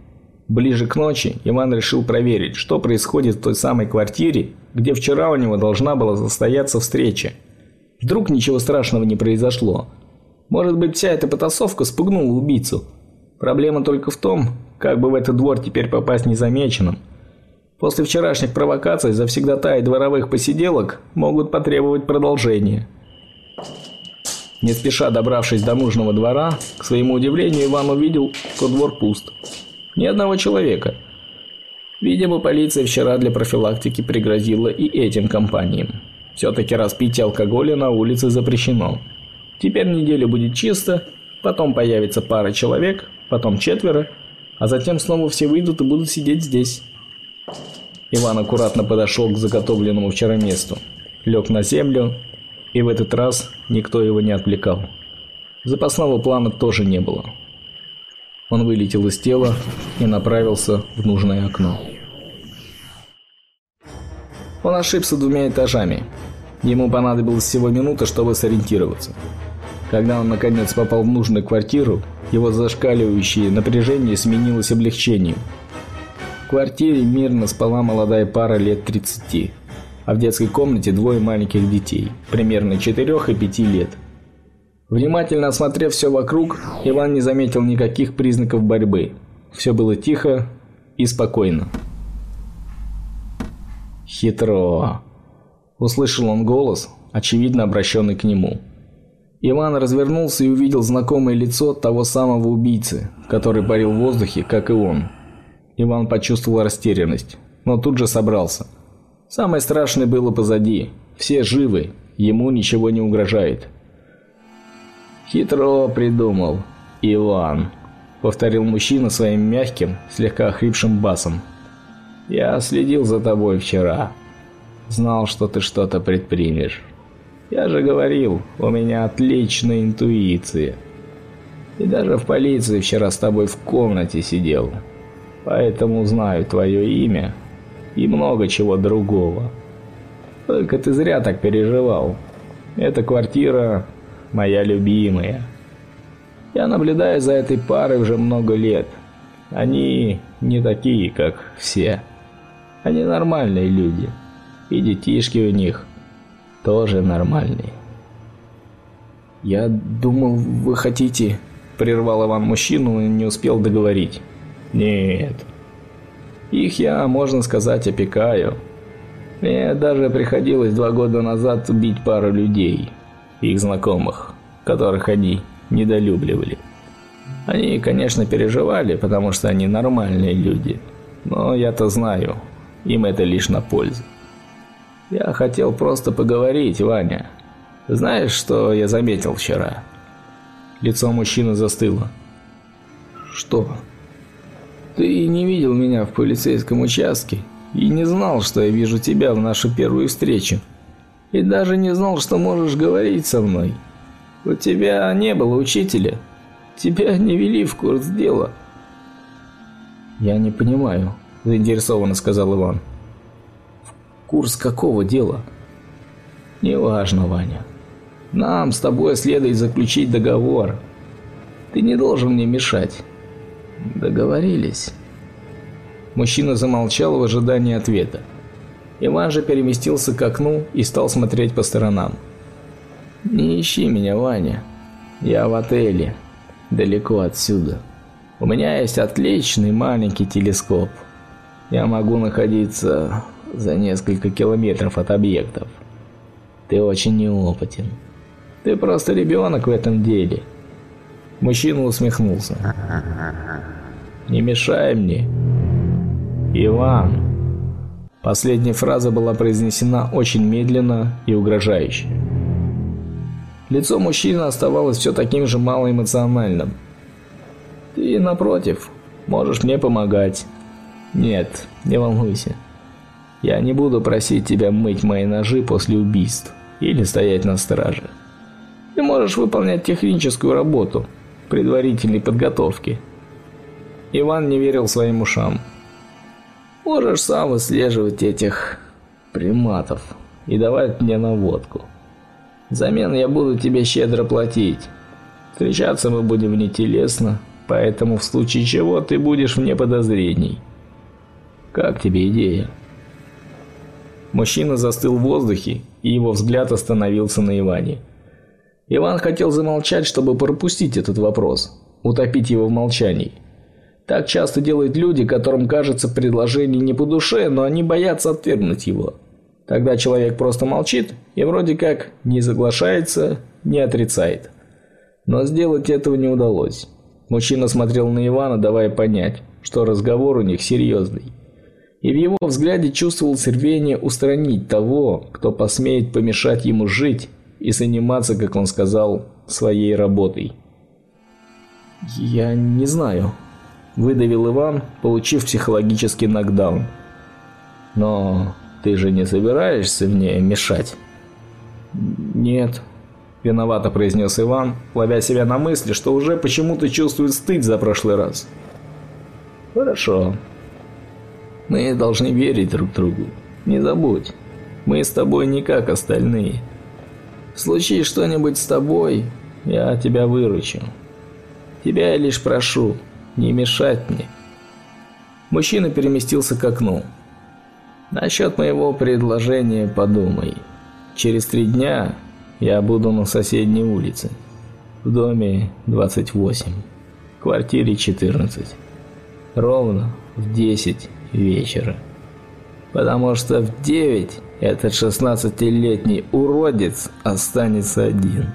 Ближе к ночи Иван решил проверить, что происходит в той самой квартире, где вчера у него должна была состояться встреча. Вдруг ничего страшного не произошло. Может быть, вся эта потасовка спугнула убийцу. Проблема только в том, как бы в этот двор теперь попасть незамеченным. После вчерашних провокаций завсегдатаи дворовых посиделок могут потребовать продолжения. Не спеша добравшись до нужного двора, к своему удивлению Иван увидел, что двор пуст. Ни одного человека. Видимо, полиция вчера для профилактики пригрозила и этим компаниям. Все-таки распитие алкоголя на улице запрещено. Теперь неделю будет чисто, потом появится пара человек, потом четверо, а затем снова все выйдут и будут сидеть здесь. Иван аккуратно подошел к заготовленному вчера месту, лег на землю и в этот раз никто его не отвлекал. Запасного плана тоже не было. Он вылетел из тела и направился в нужное окно. Он ошибся двумя этажами. Ему понадобилось всего минута, чтобы сориентироваться. Когда он наконец попал в нужную квартиру, его зашкаливающее напряжение сменилось облегчением. В квартире мирно спала молодая пара лет 30, а в детской комнате двое маленьких детей, примерно 4 и 5 лет. Внимательно осмотрев все вокруг, Иван не заметил никаких признаков борьбы. Все было тихо и спокойно. Хитро. Услышал он голос, очевидно обращенный к нему. Иван развернулся и увидел знакомое лицо того самого убийцы, который парил в воздухе, как и он. Иван почувствовал растерянность, но тут же собрался. Самое страшное было позади. Все живы, ему ничего не угрожает. Хитро придумал, Иван, повторил мужчина своим мягким, слегка хрипшим басом. Я следил за тобой вчера. Знал, что ты что-то предпримешь. Я же говорил, у меня отличная интуиция. И даже в полиции вчера с тобой в комнате сидел. Поэтому знаю твое имя и много чего другого. Только ты зря так переживал. Эта квартира моя любимая. Я наблюдаю за этой парой уже много лет. Они не такие, как все. Они нормальные люди. И детишки у них тоже нормальный. Я думал, вы хотите, прервал Иван мужчину и не успел договорить. Нет. Их я, можно сказать, опекаю. Мне даже приходилось два года назад убить пару людей, их знакомых, которых они недолюбливали. Они, конечно, переживали, потому что они нормальные люди. Но я-то знаю, им это лишь на пользу. Я хотел просто поговорить, Ваня. Знаешь, что я заметил вчера? Лицо мужчины застыло. Что? Ты не видел меня в полицейском участке и не знал, что я вижу тебя в нашу первую встречу. И даже не знал, что можешь говорить со мной. У тебя не было учителя. Тебя не вели в курс дела. Я не понимаю, заинтересованно сказал Иван. Курс какого дела? Неважно, Ваня. Нам с тобой следует заключить договор. Ты не должен мне мешать. Договорились. Мужчина замолчал в ожидании ответа. Иван же переместился к окну и стал смотреть по сторонам. Не ищи меня, Ваня. Я в отеле, далеко отсюда. У меня есть отличный маленький телескоп. Я могу находиться за несколько километров от объектов. Ты очень неопытен. Ты просто ребенок в этом деле. Мужчина усмехнулся. Не мешай мне. Иван. Последняя фраза была произнесена очень медленно и угрожающе. Лицо мужчины оставалось все таким же малоэмоциональным. Ты напротив, можешь мне помогать. Нет, не волнуйся. Я не буду просить тебя мыть мои ножи после убийств или стоять на страже. Ты можешь выполнять техническую работу предварительной подготовки. Иван не верил своим ушам. Можешь сам выслеживать этих приматов и давать мне наводку. Взамен я буду тебе щедро платить. Встречаться мы будем внетелесно, поэтому в случае чего ты будешь вне подозрений. Как тебе идея? Мужчина застыл в воздухе, и его взгляд остановился на Иване. Иван хотел замолчать, чтобы пропустить этот вопрос, утопить его в молчании. Так часто делают люди, которым кажется предложение не по душе, но они боятся отвергнуть его. Тогда человек просто молчит и вроде как не соглашается, не отрицает. Но сделать этого не удалось. Мужчина смотрел на Ивана, давая понять, что разговор у них серьезный и в его взгляде чувствовалось рвение устранить того, кто посмеет помешать ему жить и заниматься, как он сказал, своей работой. Я не знаю, выдавил Иван, получив психологический нокдаун. Но ты же не собираешься мне мешать? Нет, виновато произнес Иван, ловя себя на мысли, что уже почему-то чувствует стыд за прошлый раз. Хорошо. Мы должны верить друг другу. Не забудь, Мы с тобой не как остальные. Случись что-нибудь с тобой, я тебя выручу. Тебя я лишь прошу, не мешать мне. Мужчина переместился к окну. Насчет моего предложения подумай. Через три дня я буду на соседней улице, в доме 28, квартире 14. Ровно в 10 вечера. Потому что в 9 этот 16-летний уродец останется один.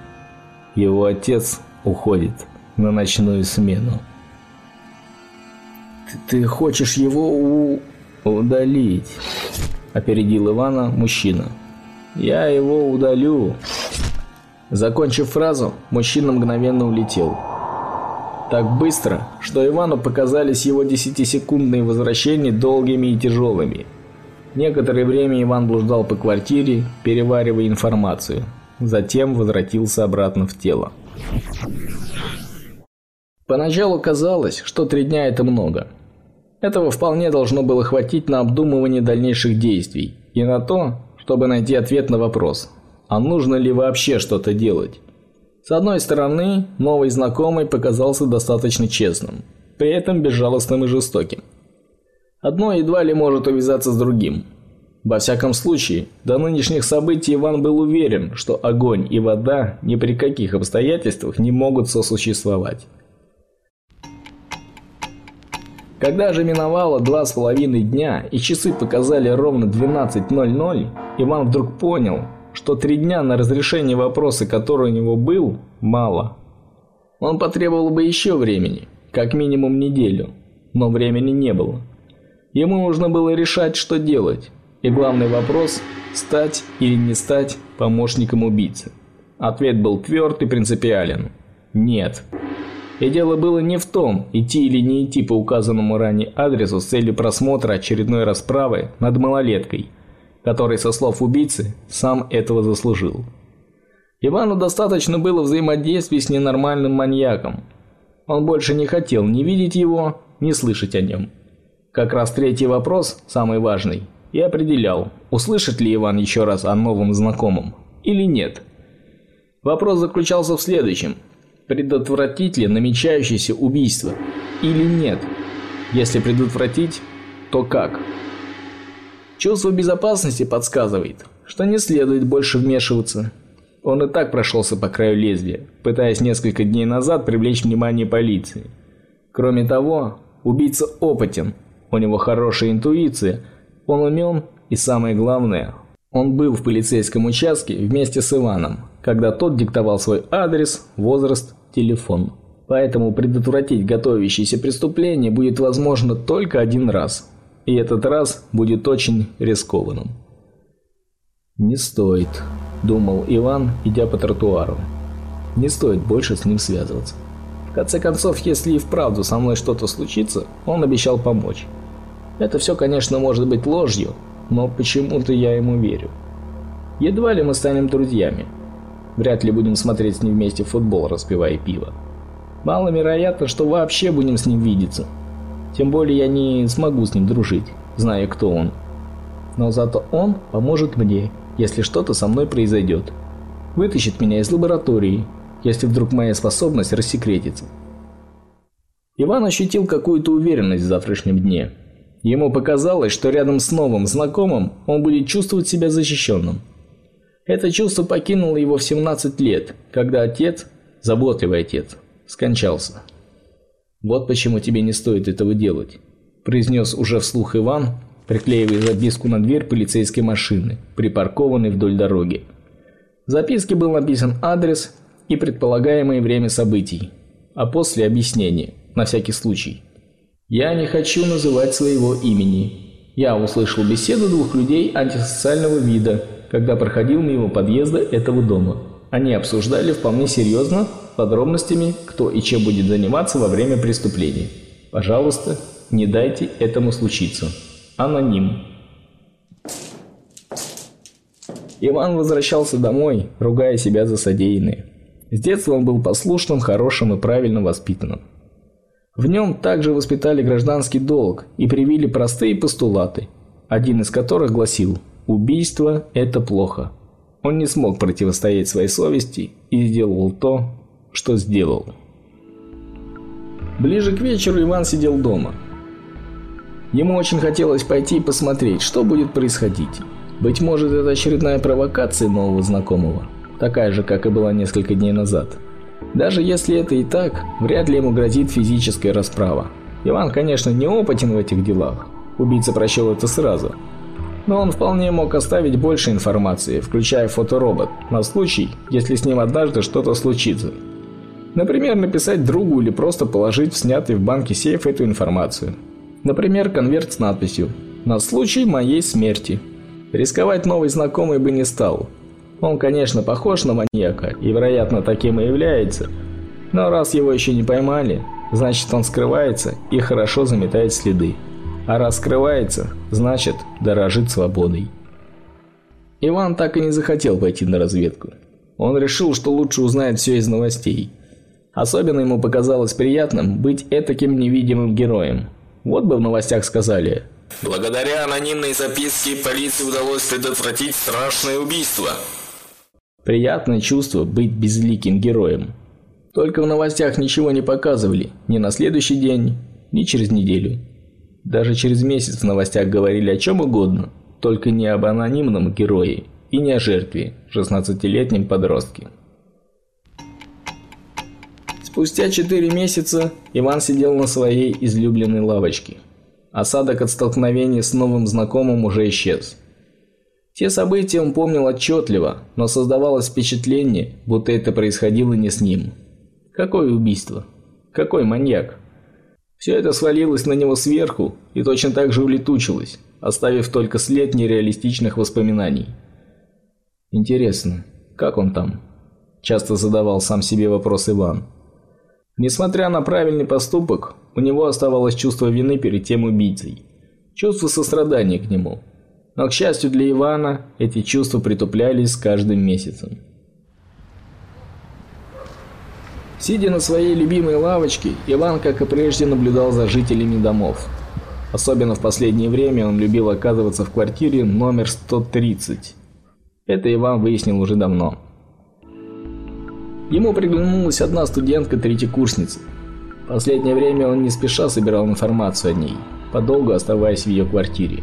Его отец уходит на ночную смену. Ты, ты хочешь его у... удалить? Опередил Ивана мужчина. Я его удалю. Закончив фразу, мужчина мгновенно улетел. Так быстро, что Ивану показались его десятисекундные возвращения долгими и тяжелыми. Некоторое время Иван блуждал по квартире, переваривая информацию. Затем возвратился обратно в тело. Поначалу казалось, что три дня это много. Этого вполне должно было хватить на обдумывание дальнейших действий и на то, чтобы найти ответ на вопрос: а нужно ли вообще что-то делать? С одной стороны, новый знакомый показался достаточно честным, при этом безжалостным и жестоким. Одно едва ли может увязаться с другим. Во всяком случае, до нынешних событий Иван был уверен, что огонь и вода ни при каких обстоятельствах не могут сосуществовать. Когда же миновало два с половиной дня и часы показали ровно 12:00, Иван вдруг понял, что три дня на разрешение вопроса, который у него был, мало. Он потребовал бы еще времени, как минимум неделю, но времени не было. Ему нужно было решать, что делать. И главный вопрос стать или не стать помощником убийцы. Ответ был тверд и принципиален. Нет. И дело было не в том, идти или не идти по указанному ранее адресу с целью просмотра очередной расправы над малолеткой – который, со слов убийцы, сам этого заслужил. Ивану достаточно было взаимодействия с ненормальным маньяком. Он больше не хотел ни видеть его, ни слышать о нем. Как раз третий вопрос, самый важный, и определял, услышит ли Иван еще раз о новом знакомом или нет. Вопрос заключался в следующем: предотвратить ли намечающееся убийство или нет? Если предотвратить, то как? Чувство безопасности подсказывает, что не следует больше вмешиваться. Он и так прошелся по краю лезвия, пытаясь несколько дней назад привлечь внимание полиции. Кроме того, убийца опытен, у него хорошая интуиция, он умен и самое главное, он был в полицейском участке вместе с Иваном, когда тот диктовал свой адрес, возраст, телефон. Поэтому предотвратить готовящееся преступление будет возможно только один раз. И этот раз будет очень рискованным. Не стоит, думал Иван, идя по тротуару. Не стоит больше с ним связываться. В конце концов, если и вправду со мной что-то случится, он обещал помочь. Это все, конечно, может быть ложью, но почему-то я ему верю. Едва ли мы станем друзьями. Вряд ли будем смотреть с ним вместе футбол, распивая пиво. Маловероятно, что вообще будем с ним видеться. Тем более я не смогу с ним дружить, зная, кто он. Но зато он поможет мне, если что-то со мной произойдет. Вытащит меня из лаборатории, если вдруг моя способность рассекретится. Иван ощутил какую-то уверенность в завтрашнем дне. Ему показалось, что рядом с новым знакомым он будет чувствовать себя защищенным. Это чувство покинуло его в 17 лет, когда отец, заботливый отец, скончался. Вот почему тебе не стоит этого делать, произнес уже вслух Иван, приклеивая записку на дверь полицейской машины, припаркованной вдоль дороги. В записке был написан адрес и предполагаемое время событий, а после объяснение, на всякий случай. Я не хочу называть своего имени. Я услышал беседу двух людей антисоциального вида, когда проходил мимо подъезда этого дома. Они обсуждали вполне серьезно подробностями, кто и чем будет заниматься во время преступления. Пожалуйста, не дайте этому случиться. Аноним. Иван возвращался домой, ругая себя за содеянное. С детства он был послушным, хорошим и правильно воспитанным. В нем также воспитали гражданский долг и привили простые постулаты, один из которых гласил: Убийство – это плохо. Он не смог противостоять своей совести и сделал то, что сделал. Ближе к вечеру Иван сидел дома. Ему очень хотелось пойти и посмотреть, что будет происходить. Быть может, это очередная провокация нового знакомого, такая же, как и была несколько дней назад. Даже если это и так, вряд ли ему грозит физическая расправа. Иван, конечно, не опытен в этих делах. Убийца прочел это сразу. Но он вполне мог оставить больше информации, включая фоторобот, на случай, если с ним однажды что-то случится. Например, написать другу или просто положить в снятый в банке сейф эту информацию. Например, конверт с надписью «На случай моей смерти». Рисковать новый знакомый бы не стал. Он, конечно, похож на маньяка и, вероятно, таким и является. Но раз его еще не поймали, значит он скрывается и хорошо заметает следы. А раз скрывается, значит дорожит свободой. Иван так и не захотел пойти на разведку. Он решил, что лучше узнает все из новостей. Особенно ему показалось приятным быть этаким невидимым героем. Вот бы в новостях сказали. Благодаря анонимной записке полиции удалось предотвратить страшное убийство. Приятное чувство быть безликим героем. Только в новостях ничего не показывали ни на следующий день, ни через неделю. Даже через месяц в новостях говорили о чем угодно, только не об анонимном герое и не о жертве, 16-летнем подростке. Спустя 4 месяца Иван сидел на своей излюбленной лавочке. Осадок от столкновения с новым знакомым уже исчез. Те события он помнил отчетливо, но создавалось впечатление, будто это происходило не с ним. Какое убийство? Какой маньяк? Все это свалилось на него сверху и точно так же улетучилось, оставив только след нереалистичных воспоминаний. Интересно, как он там? Часто задавал сам себе вопрос Иван. Несмотря на правильный поступок, у него оставалось чувство вины перед тем убийцей, чувство сострадания к нему. Но к счастью для Ивана, эти чувства притуплялись с каждым месяцем. Сидя на своей любимой лавочке, Иван, как и прежде, наблюдал за жителями домов. Особенно в последнее время он любил оказываться в квартире номер 130. Это Иван выяснил уже давно. Ему приглянулась одна студентка-третьекурсница. Последнее время он не спеша собирал информацию о ней, подолгу оставаясь в ее квартире.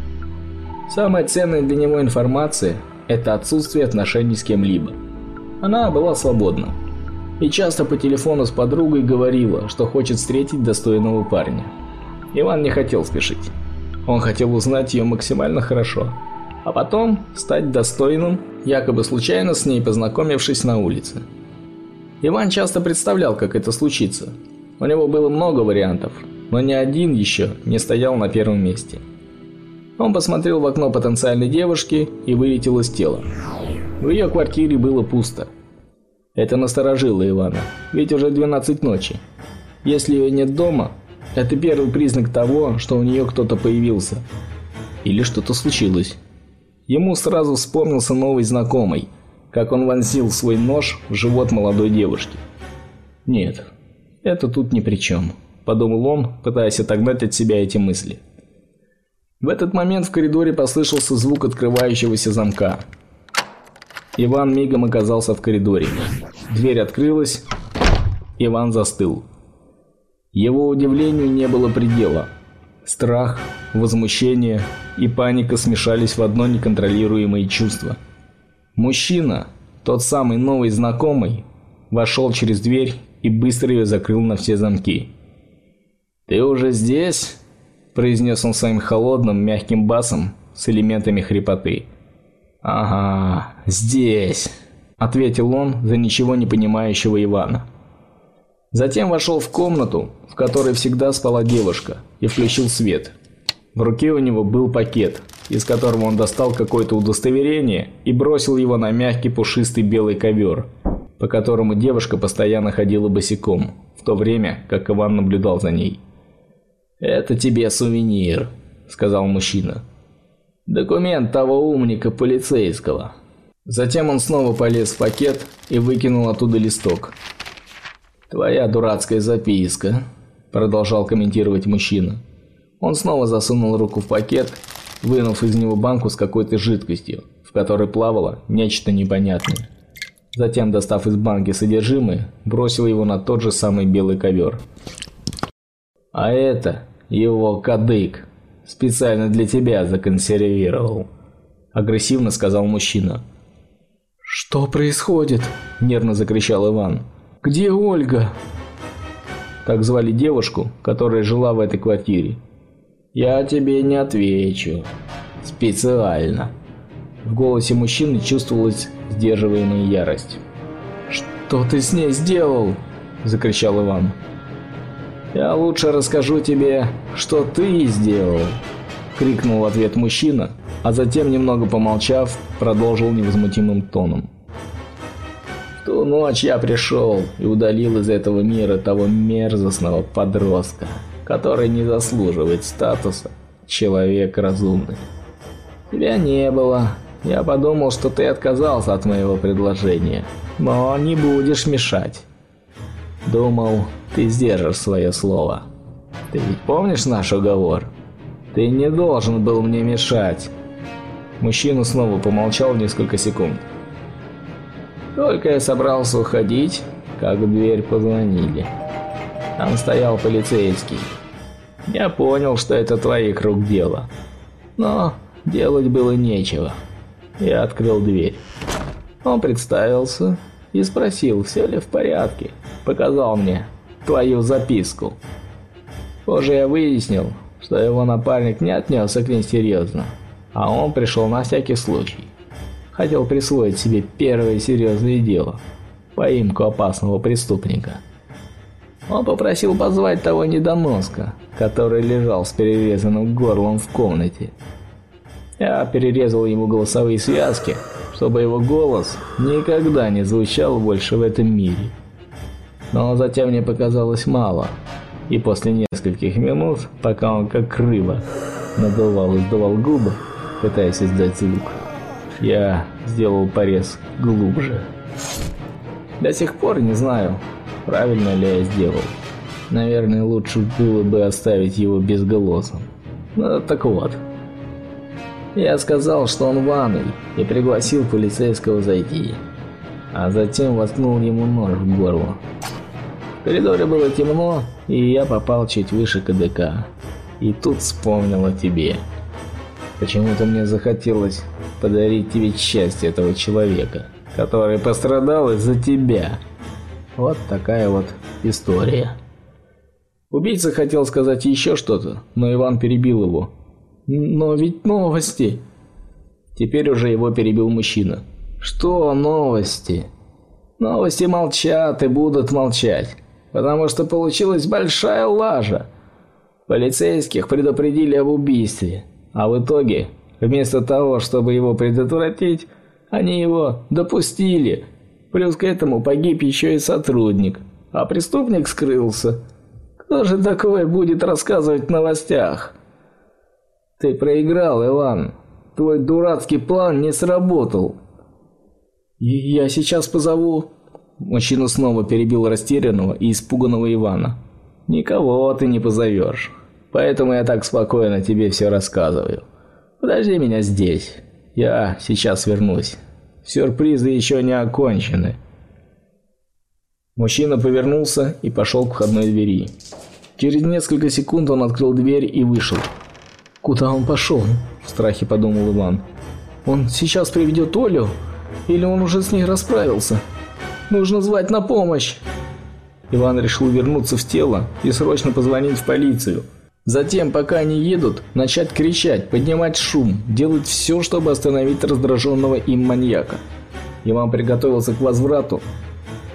Самая ценная для него информация – это отсутствие отношений с кем-либо. Она была свободна. И часто по телефону с подругой говорила, что хочет встретить достойного парня. Иван не хотел спешить. Он хотел узнать ее максимально хорошо, а потом стать достойным, якобы случайно с ней познакомившись на улице. Иван часто представлял, как это случится. У него было много вариантов, но ни один еще не стоял на первом месте. Он посмотрел в окно потенциальной девушки и вылетел из тела. В ее квартире было пусто. Это насторожило Ивана, ведь уже 12 ночи. Если ее нет дома, это первый признак того, что у нее кто-то появился. Или что-то случилось. Ему сразу вспомнился новый знакомый – как он вонзил свой нож в живот молодой девушки. Нет, это тут ни при чем, подумал он, пытаясь отогнать от себя эти мысли. В этот момент в коридоре послышался звук открывающегося замка. Иван мигом оказался в коридоре. Дверь открылась. Иван застыл. Его удивлению не было предела. Страх, возмущение и паника смешались в одно неконтролируемое чувство – Мужчина, тот самый новый знакомый, вошел через дверь и быстро ее закрыл на все замки. «Ты уже здесь?» – произнес он своим холодным, мягким басом с элементами хрипоты. «Ага, здесь», – ответил он за ничего не понимающего Ивана. Затем вошел в комнату, в которой всегда спала девушка, и включил свет. В руке у него был пакет – из которого он достал какое-то удостоверение и бросил его на мягкий пушистый белый ковер, по которому девушка постоянно ходила босиком, в то время как Иван наблюдал за ней. «Это тебе сувенир», – сказал мужчина. «Документ того умника полицейского». Затем он снова полез в пакет и выкинул оттуда листок. «Твоя дурацкая записка», – продолжал комментировать мужчина. Он снова засунул руку в пакет вынув из него банку с какой-то жидкостью, в которой плавало нечто непонятное. Затем, достав из банки содержимое, бросил его на тот же самый белый ковер. А это его кадык. Специально для тебя законсервировал, агрессивно сказал мужчина. Что происходит? нервно закричал Иван. Где Ольга? Так звали девушку, которая жила в этой квартире. Я тебе не отвечу. Специально. В голосе мужчины чувствовалась сдерживаемая ярость. Что ты с ней сделал? закричал Иван. Я лучше расскажу тебе, что ты сделал, крикнул в ответ мужчина, а затем немного помолчав, продолжил невозмутимым тоном. В ту ночь я пришел и удалил из этого мира того мерзостного подростка, который не заслуживает статуса человек разумный. Тебя не было. Я подумал, что ты отказался от моего предложения, но не будешь мешать. Думал, ты сдержишь свое слово. Ты ведь помнишь наш уговор? Ты не должен был мне мешать. Мужчина снова помолчал несколько секунд. Только я собрался уходить, как в дверь позвонили. Там стоял полицейский. Я понял, что это твоих рук дело. Но делать было нечего. Я открыл дверь. Он представился и спросил, все ли в порядке. Показал мне твою записку. Позже я выяснил, что его напарник не отнесся к ней серьезно, а он пришел на всякий случай. Хотел присвоить себе первое серьезное дело поимку опасного преступника. Он попросил позвать того недоноска, который лежал с перерезанным горлом в комнате. Я перерезал ему голосовые связки, чтобы его голос никогда не звучал больше в этом мире. Но затем мне показалось мало, и после нескольких минут, пока он как рыба надувал и сдувал губы, пытаясь издать звук, я сделал порез глубже. До сих пор не знаю, правильно ли я сделал. Наверное, лучше было бы оставить его безголосым. Ну, так вот. Я сказал, что он в и пригласил полицейского зайти. А затем воткнул ему нож в горло. В коридоре было темно, и я попал чуть выше КДК. И тут вспомнил о тебе. Почему-то мне захотелось подарить тебе счастье этого человека, который пострадал из-за тебя. Вот такая вот история. Убийца хотел сказать еще что-то, но Иван перебил его. Но ведь новости. Теперь уже его перебил мужчина. Что новости? Новости молчат и будут молчать потому что получилась большая лажа. Полицейских предупредили об убийстве, а в итоге, вместо того, чтобы его предотвратить, они его допустили. Плюс к этому погиб еще и сотрудник, а преступник скрылся. Кто же такое будет рассказывать в новостях? Ты проиграл, Иван. Твой дурацкий план не сработал. Я сейчас позову Мужчина снова перебил растерянного и испуганного Ивана. Никого ты не позовешь. Поэтому я так спокойно тебе все рассказываю. Подожди меня здесь. Я сейчас вернусь. Сюрпризы еще не окончены. Мужчина повернулся и пошел к входной двери. Через несколько секунд он открыл дверь и вышел. Куда он пошел? в страхе подумал Иван. Он сейчас приведет Олю или он уже с ней расправился? Нужно звать на помощь. Иван решил вернуться в тело и срочно позвонить в полицию. Затем, пока они едут, начать кричать, поднимать шум, делать все, чтобы остановить раздраженного им маньяка. Иван приготовился к возврату,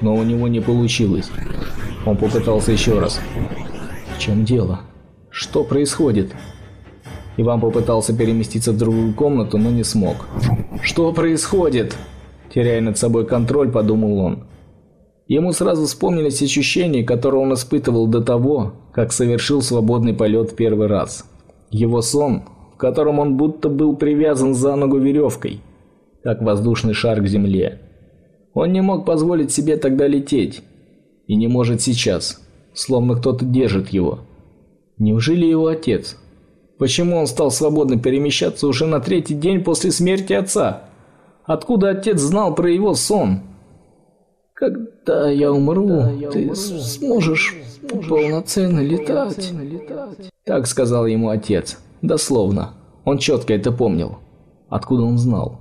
но у него не получилось. Он попытался еще раз. В чем дело? Что происходит? Иван попытался переместиться в другую комнату, но не смог. Что происходит? теряя над собой контроль, подумал он. Ему сразу вспомнились ощущения, которые он испытывал до того, как совершил свободный полет в первый раз. Его сон, в котором он будто был привязан за ногу веревкой, как воздушный шар к земле. Он не мог позволить себе тогда лететь и не может сейчас, словно кто-то держит его. Неужели его отец? Почему он стал свободно перемещаться уже на третий день после смерти отца? Откуда отец знал про его сон? Когда я умру, Когда ты умру, сможешь, сможешь полноценно летать. Так сказал ему отец. Дословно. Он четко это помнил. Откуда он знал?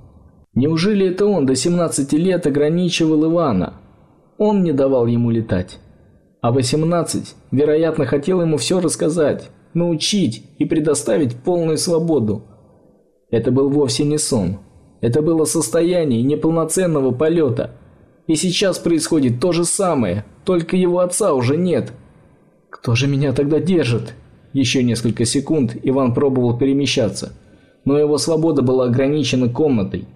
Неужели это он до 17 лет ограничивал Ивана? Он не давал ему летать. А 18, вероятно, хотел ему все рассказать, научить и предоставить полную свободу. Это был вовсе не сон. Это было состояние неполноценного полета. И сейчас происходит то же самое, только его отца уже нет. Кто же меня тогда держит? Еще несколько секунд Иван пробовал перемещаться, но его свобода была ограничена комнатой.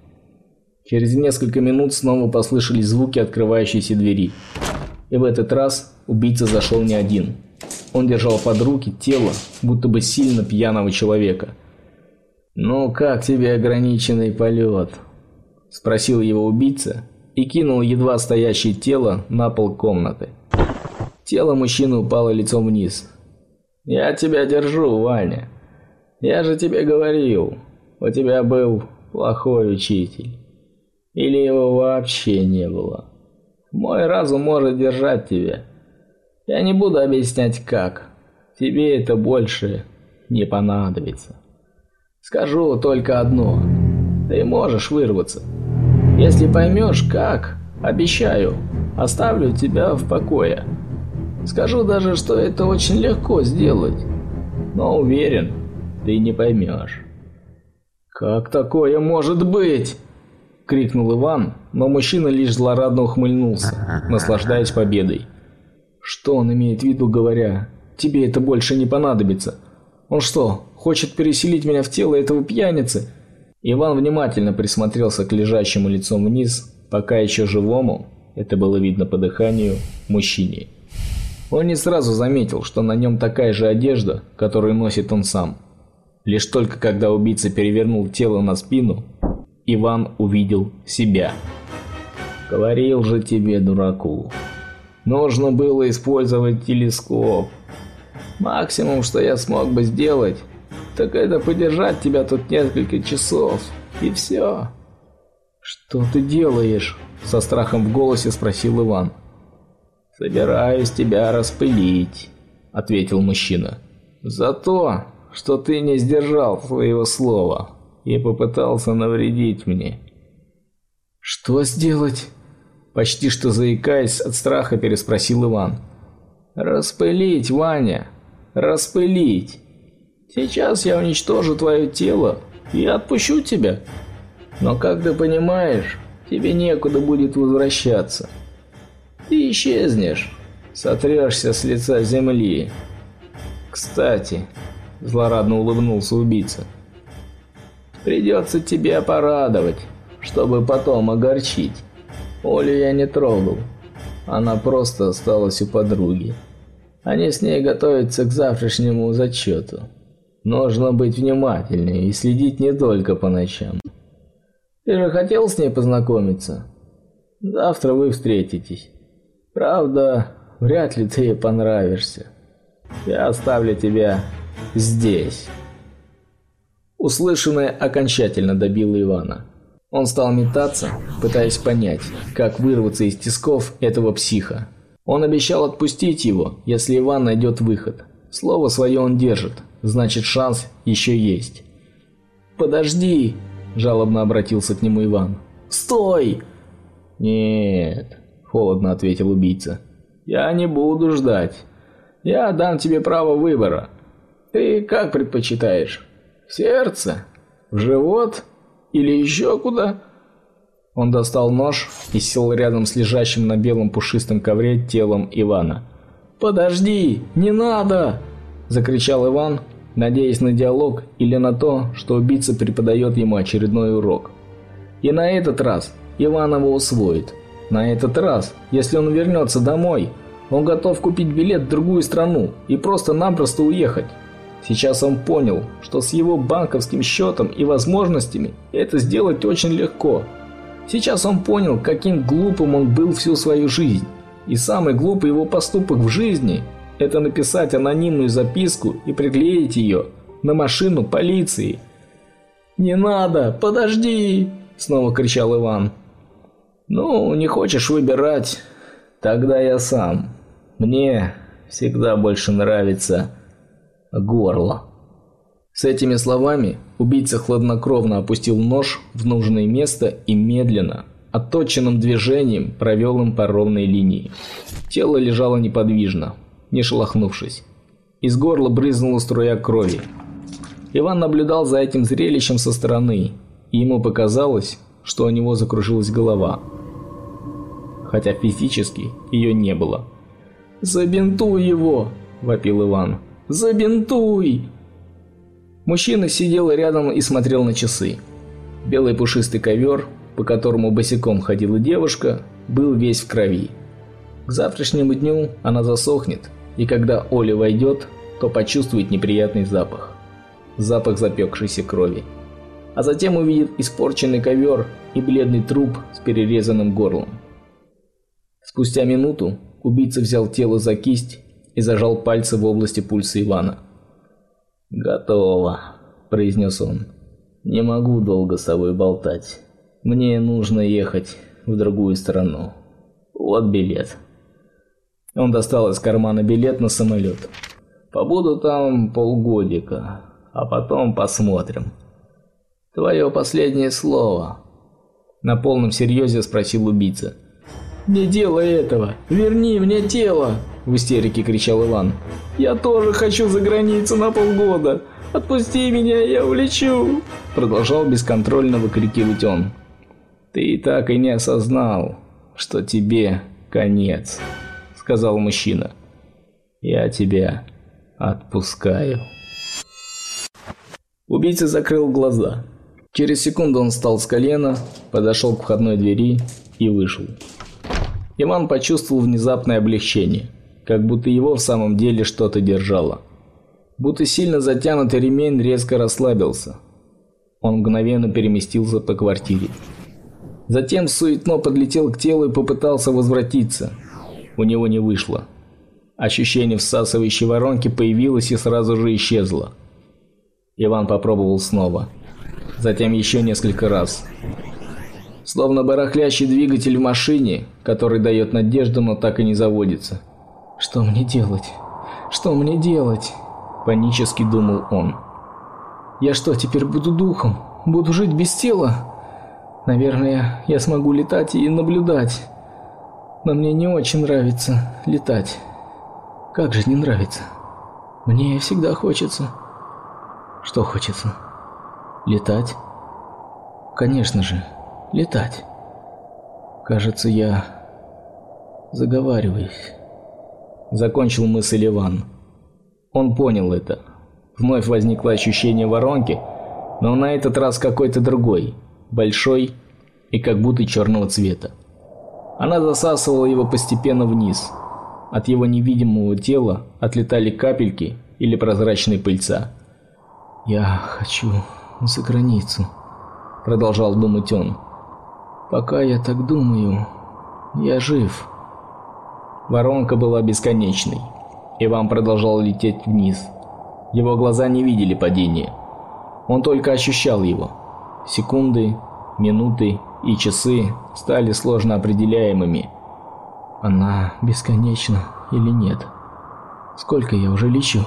Через несколько минут снова послышались звуки открывающейся двери. И в этот раз убийца зашел не один. Он держал под руки тело, будто бы сильно пьяного человека. «Ну как тебе ограниченный полет?» – спросил его убийца и кинул едва стоящее тело на пол комнаты. Тело мужчины упало лицом вниз. «Я тебя держу, Ваня. Я же тебе говорил, у тебя был плохой учитель. Или его вообще не было. Мой разум может держать тебя. Я не буду объяснять как. Тебе это больше не понадобится. Скажу только одно. Ты можешь вырваться. Если поймешь как, обещаю, оставлю тебя в покое. Скажу даже, что это очень легко сделать. Но уверен, ты не поймешь. Как такое может быть? крикнул Иван, но мужчина лишь злорадно ухмыльнулся, наслаждаясь победой. Что он имеет в виду, говоря: "Тебе это больше не понадобится"? Он что, хочет переселить меня в тело этого пьяницы? Иван внимательно присмотрелся к лежащему лицом вниз, пока еще живому, это было видно по дыханию, мужчине. Он не сразу заметил, что на нем такая же одежда, которую носит он сам. Лишь только когда убийца перевернул тело на спину, Иван увидел себя. Говорил же тебе, дураку. Нужно было использовать телескоп. Максимум, что я смог бы сделать, так это подержать тебя тут несколько часов, и все. Что ты делаешь? со страхом в голосе спросил Иван. Собираюсь тебя распылить, ответил мужчина. За то, что ты не сдержал своего слова и попытался навредить мне. Что сделать? Почти что заикаясь от страха, переспросил Иван. Распылить, Ваня, распылить. Сейчас я уничтожу твое тело и отпущу тебя. Но как ты понимаешь, тебе некуда будет возвращаться. Ты исчезнешь, сотрешься с лица земли. Кстати, злорадно улыбнулся убийца. Придется тебя порадовать, чтобы потом огорчить. Олю я не трогал. Она просто осталась у подруги. Они с ней готовятся к завтрашнему зачету. Нужно быть внимательнее и следить не только по ночам. Ты же хотел с ней познакомиться? Завтра вы встретитесь. Правда, вряд ли ты ей понравишься. Я оставлю тебя здесь. Услышанное окончательно добило Ивана. Он стал метаться, пытаясь понять, как вырваться из тисков этого психа. Он обещал отпустить его, если Иван найдет выход. Слово свое он держит, значит шанс еще есть. «Подожди!» – жалобно обратился к нему Иван. «Стой!» «Нет», – холодно ответил убийца. «Я не буду ждать. Я дам тебе право выбора. Ты как предпочитаешь? В сердце? В живот?» Или еще куда?» Он достал нож и сел рядом с лежащим на белом пушистом ковре телом Ивана. «Подожди, не надо!» – закричал Иван, надеясь на диалог или на то, что убийца преподает ему очередной урок. И на этот раз Иван его усвоит. На этот раз, если он вернется домой, он готов купить билет в другую страну и просто-напросто уехать. Сейчас он понял, что с его банковским счетом и возможностями это сделать очень легко. Сейчас он понял, каким глупым он был всю свою жизнь. И самый глупый его поступок в жизни – это написать анонимную записку и приклеить ее, на машину полиции. Не надо, подожди, снова кричал Иван. Ну, не хочешь выбирать, тогда я сам. Мне всегда больше нравится горло. С этими словами убийца хладнокровно опустил нож в нужное место и медленно, отточенным движением провел им по ровной линии. Тело лежало неподвижно, не шелохнувшись. Из горла брызнула струя крови. Иван наблюдал за этим зрелищем со стороны, и ему показалось, что у него закружилась голова. Хотя физически ее не было. "Забинтуй его", вопил Иван. "Забинтуй!" Мужчина сидел рядом и смотрел на часы. Белый пушистый ковер, по которому босиком ходила девушка, был весь в крови. К завтрашнему дню она засохнет, и когда Оля войдет, то почувствует неприятный запах. Запах запекшейся крови. А затем увидит испорченный ковер и бледный труп с перерезанным горлом. Спустя минуту убийца взял тело за кисть и зажал пальцы в области пульса Ивана. «Готово», – произнес он. «Не могу долго с тобой болтать. Мне нужно ехать в другую страну. Вот билет». Он достал из кармана билет на самолет. «Побуду там полгодика, а потом посмотрим». «Твое последнее слово?» На полном серьезе спросил убийца. «Не делай этого! Верни мне тело!» В истерике кричал Иван. «Я тоже хочу за границу на полгода! Отпусти меня, я улечу!» Продолжал бесконтрольно выкрикивать он. «Ты и так и не осознал, что тебе конец», сказал мужчина. «Я тебя отпускаю». Убийца закрыл глаза. Через секунду он встал с колена, подошел к входной двери и вышел. Иван почувствовал внезапное облегчение, как будто его в самом деле что-то держало. Будто сильно затянутый ремень резко расслабился. Он мгновенно переместился по квартире. Затем суетно подлетел к телу и попытался возвратиться. У него не вышло. Ощущение всасывающей воронки появилось и сразу же исчезло. Иван попробовал снова. Затем еще несколько раз. Словно барахлящий двигатель в машине, который дает надежду, но так и не заводится. Что мне делать? Что мне делать? панически думал он. Я что, теперь буду духом? Буду жить без тела? Наверное, я смогу летать и наблюдать. Но мне не очень нравится летать. Как же не нравится? Мне всегда хочется. Что хочется? Летать? Конечно же летать. Кажется, я заговариваюсь. Закончил мысль Иван. Он понял это. Вновь возникло ощущение воронки, но на этот раз какой-то другой, большой и как будто черного цвета. Она засасывала его постепенно вниз. От его невидимого тела отлетали капельки или прозрачные пыльца. Я хочу за границу, продолжал думать он. Пока я так думаю, я жив. Воронка была бесконечной. Иван продолжал лететь вниз. Его глаза не видели падения. Он только ощущал его. Секунды, минуты и часы стали сложно определяемыми. Она бесконечна или нет? Сколько я уже лечу?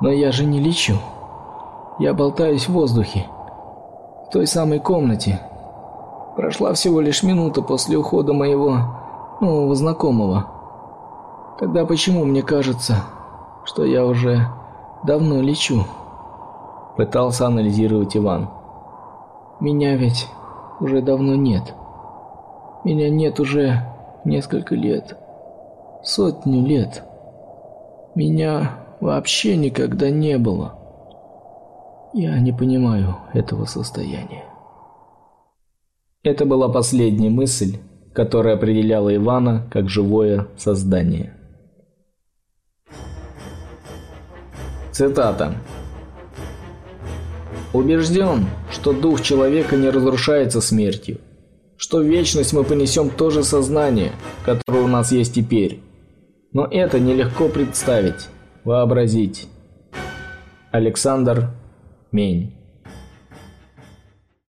Но я же не лечу. Я болтаюсь в воздухе. В той самой комнате, Прошла всего лишь минута после ухода моего нового знакомого. Тогда почему мне кажется, что я уже давно лечу? Пытался анализировать Иван. Меня ведь уже давно нет. Меня нет уже несколько лет. Сотню лет. Меня вообще никогда не было. Я не понимаю этого состояния. Это была последняя мысль, которая определяла Ивана как живое создание. Цитата. Убежден, что дух человека не разрушается смертью, что в вечность мы понесем то же сознание, которое у нас есть теперь. Но это нелегко представить, вообразить. Александр Мень.